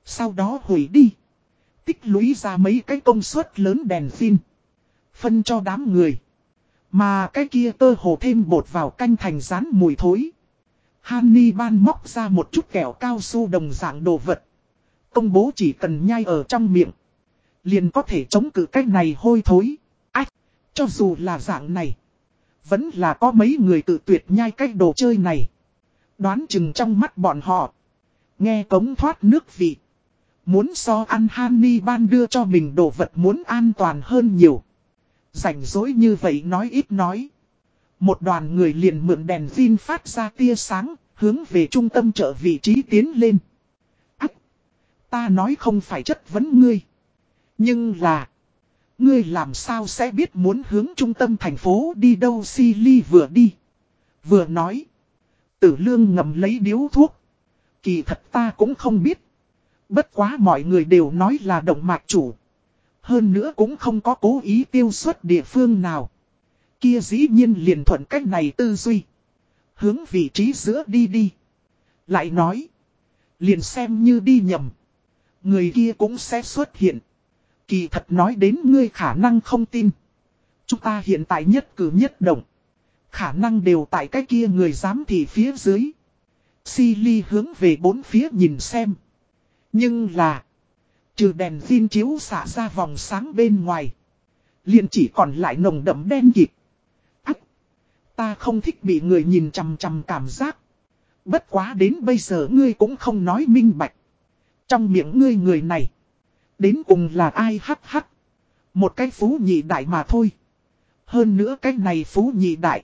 Sau đó hủy đi. Tích lũy ra mấy cái công suất lớn đèn pin. Phân cho đám người. Mà cái kia tơ hồ thêm bột vào canh thành rán mùi thối. Hanni ban móc ra một chút kẹo cao su đồng dạng đồ vật. Công bố chỉ cần nhai ở trong miệng. Liền có thể chống cự cái này hôi thối. Cho dù là dạng này. Vẫn là có mấy người tự tuyệt nhai cái đồ chơi này. Đoán chừng trong mắt bọn họ. Nghe cống thoát nước vị. Muốn so ăn Hanni ban đưa cho mình đồ vật muốn an toàn hơn nhiều. Rảnh rỗi như vậy nói ít nói. Một đoàn người liền mượn đèn pin phát ra tia sáng, hướng về trung tâm chợ vị trí tiến lên. Ách! Ta nói không phải chất vấn ngươi. Nhưng là... Ngươi làm sao sẽ biết muốn hướng trung tâm thành phố đi đâu si ly vừa đi. Vừa nói. Tử lương ngầm lấy điếu thuốc. Kỳ thật ta cũng không biết. Bất quá mọi người đều nói là động mạc chủ. Hơn nữa cũng không có cố ý tiêu xuất địa phương nào. Kia dĩ nhiên liền thuận cách này tư duy. Hướng vị trí giữa đi đi. Lại nói. Liền xem như đi nhầm. Người kia cũng sẽ xuất hiện. Kỳ thật nói đến ngươi khả năng không tin. Chúng ta hiện tại nhất cử nhất động. Khả năng đều tại cái kia người dám thì phía dưới. Silly hướng về bốn phía nhìn xem. Nhưng là. Trừ đèn pin chiếu xả ra vòng sáng bên ngoài. liền chỉ còn lại nồng đậm đen kịt. Ách! Ta không thích bị người nhìn chằm chằm cảm giác. Bất quá đến bây giờ ngươi cũng không nói minh bạch. Trong miệng ngươi người này. Đến cùng là ai hắc hắc. Một cái phú nhị đại mà thôi. Hơn nữa cái này phú nhị đại.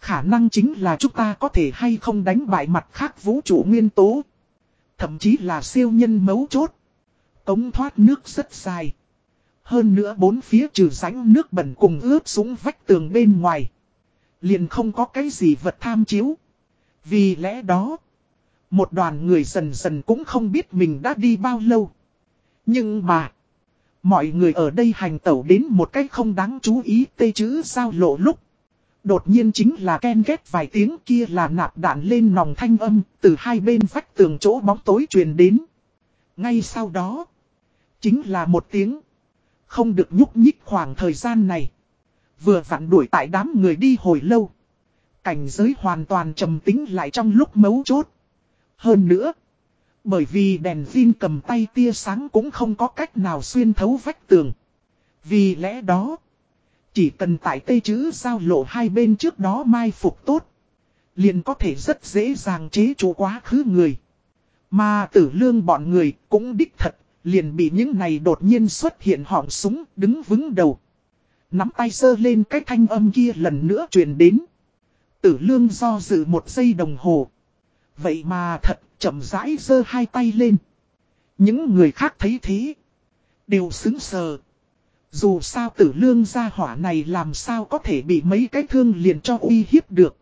Khả năng chính là chúng ta có thể hay không đánh bại mặt khác vũ trụ nguyên tố. Thậm chí là siêu nhân mấu chốt. Cống thoát nước rất dài. Hơn nữa bốn phía trừ rãnh nước bẩn cùng ướp xuống vách tường bên ngoài. Liền không có cái gì vật tham chiếu. Vì lẽ đó, một đoàn người dần dần cũng không biết mình đã đi bao lâu. Nhưng mà, mọi người ở đây hành tẩu đến một cách không đáng chú ý tê chữ sao lộ lúc. Đột nhiên chính là ken ghét vài tiếng kia là nạp đạn lên nòng thanh âm từ hai bên vách tường chỗ bóng tối truyền đến. Ngay sau đó, chính là một tiếng. Không được nhúc nhích khoảng thời gian này. Vừa vặn đuổi tại đám người đi hồi lâu. Cảnh giới hoàn toàn trầm tính lại trong lúc mấu chốt. Hơn nữa, bởi vì đèn pin cầm tay tia sáng cũng không có cách nào xuyên thấu vách tường. Vì lẽ đó, chỉ cần tại tây chữ giao lộ hai bên trước đó mai phục tốt. Liền có thể rất dễ dàng chế chủ quá khứ người. Mà tử lương bọn người cũng đích thật, liền bị những này đột nhiên xuất hiện họng súng đứng vững đầu. Nắm tay sơ lên cái thanh âm kia lần nữa truyền đến. Tử lương do dự một giây đồng hồ. Vậy mà thật chậm rãi giơ hai tay lên. Những người khác thấy thế. Đều xứng sờ. Dù sao tử lương gia hỏa này làm sao có thể bị mấy cái thương liền cho uy hiếp được.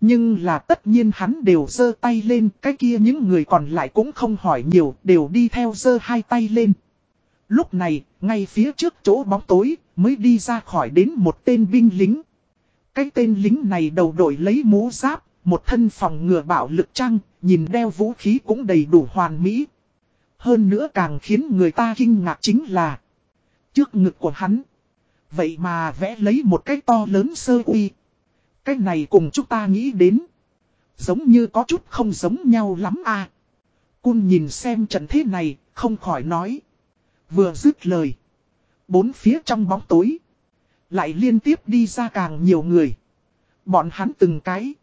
Nhưng là tất nhiên hắn đều giơ tay lên, cái kia những người còn lại cũng không hỏi nhiều, đều đi theo giơ hai tay lên. Lúc này, ngay phía trước chỗ bóng tối, mới đi ra khỏi đến một tên binh lính. Cái tên lính này đầu đội lấy mũ giáp, một thân phòng ngừa bạo lực trăng, nhìn đeo vũ khí cũng đầy đủ hoàn mỹ. Hơn nữa càng khiến người ta kinh ngạc chính là Trước ngực của hắn Vậy mà vẽ lấy một cái to lớn sơ uy Cái này cùng chúng ta nghĩ đến Giống như có chút không giống nhau lắm à Cun nhìn xem trận thế này Không khỏi nói Vừa dứt lời Bốn phía trong bóng tối Lại liên tiếp đi ra càng nhiều người Bọn hắn từng cái.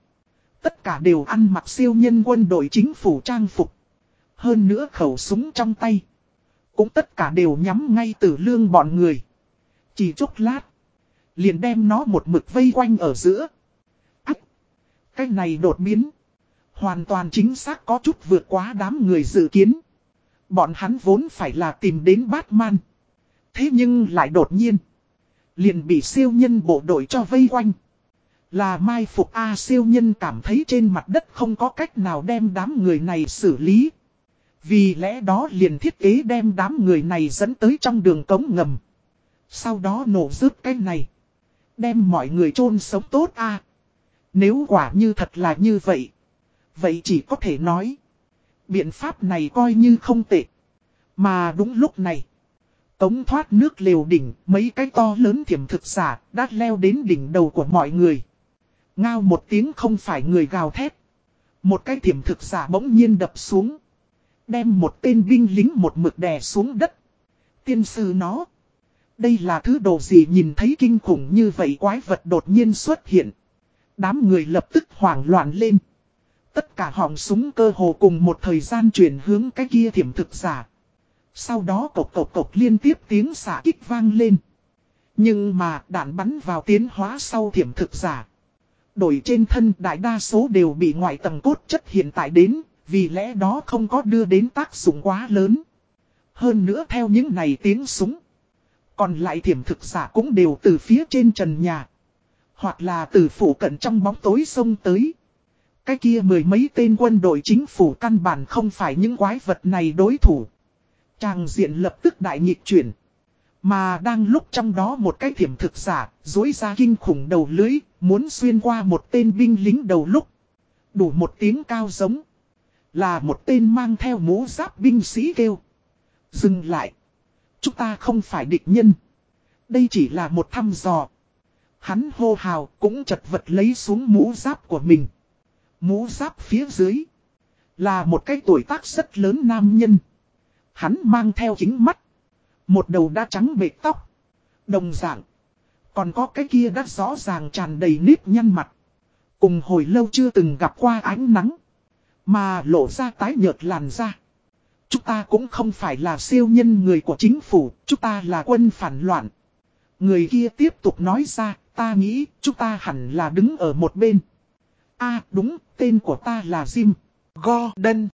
Tất cả đều ăn mặc siêu nhân quân đội chính phủ trang phục. Hơn nữa khẩu súng trong tay. Cũng tất cả đều nhắm ngay từ lương bọn người. Chỉ chốc lát. Liền đem nó một mực vây quanh ở giữa. Ách! Cái này đột biến. Hoàn toàn chính xác có chút vượt quá đám người dự kiến. Bọn hắn vốn phải là tìm đến Batman. Thế nhưng lại đột nhiên. Liền bị siêu nhân bộ đội cho vây quanh. Là mai phục A siêu nhân cảm thấy trên mặt đất không có cách nào đem đám người này xử lý. Vì lẽ đó liền thiết kế đem đám người này dẫn tới trong đường cống ngầm. Sau đó nổ rớt cái này. Đem mọi người chôn sống tốt a Nếu quả như thật là như vậy. Vậy chỉ có thể nói. Biện pháp này coi như không tệ. Mà đúng lúc này. Tống thoát nước liều đỉnh, mấy cái to lớn thiểm thực giả, đã leo đến đỉnh đầu của mọi người. Ngao một tiếng không phải người gào thét. Một cái thiểm thực giả bỗng nhiên đập xuống. Đem một tên binh lính một mực đè xuống đất. Tiên sư nó. Đây là thứ đồ gì nhìn thấy kinh khủng như vậy quái vật đột nhiên xuất hiện. Đám người lập tức hoảng loạn lên. Tất cả họng súng cơ hồ cùng một thời gian chuyển hướng cái kia thiểm thực giả. Sau đó cộc cộc cộc liên tiếp tiếng xả kích vang lên. Nhưng mà đạn bắn vào tiến hóa sau thiểm thực giả. Đổi trên thân đại đa số đều bị ngoại tầng cốt chất hiện tại đến, vì lẽ đó không có đưa đến tác dụng quá lớn. Hơn nữa theo những này tiếng súng. Còn lại thiểm thực giả cũng đều từ phía trên trần nhà. Hoặc là từ phủ cận trong bóng tối sông tới. Cái kia mười mấy tên quân đội chính phủ căn bản không phải những quái vật này đối thủ. Tràng diện lập tức đại nghịch chuyển. Mà đang lúc trong đó một cái thiểm thực giả, dối ra kinh khủng đầu lưới, muốn xuyên qua một tên binh lính đầu lúc. Đủ một tiếng cao giống. Là một tên mang theo mũ giáp binh sĩ kêu. Dừng lại. Chúng ta không phải địch nhân. Đây chỉ là một thăm dò. Hắn hô hào cũng chật vật lấy xuống mũ giáp của mình. Mũ giáp phía dưới. Là một cái tuổi tác rất lớn nam nhân. Hắn mang theo kính mắt. Một đầu đã trắng bệt tóc. Đồng dạng. Còn có cái kia đã rõ ràng tràn đầy nếp nhăn mặt. Cùng hồi lâu chưa từng gặp qua ánh nắng. Mà lộ ra tái nhợt làn da. Chúng ta cũng không phải là siêu nhân người của chính phủ, chúng ta là quân phản loạn. Người kia tiếp tục nói ra, ta nghĩ chúng ta hẳn là đứng ở một bên. a đúng, tên của ta là Jim Gordon.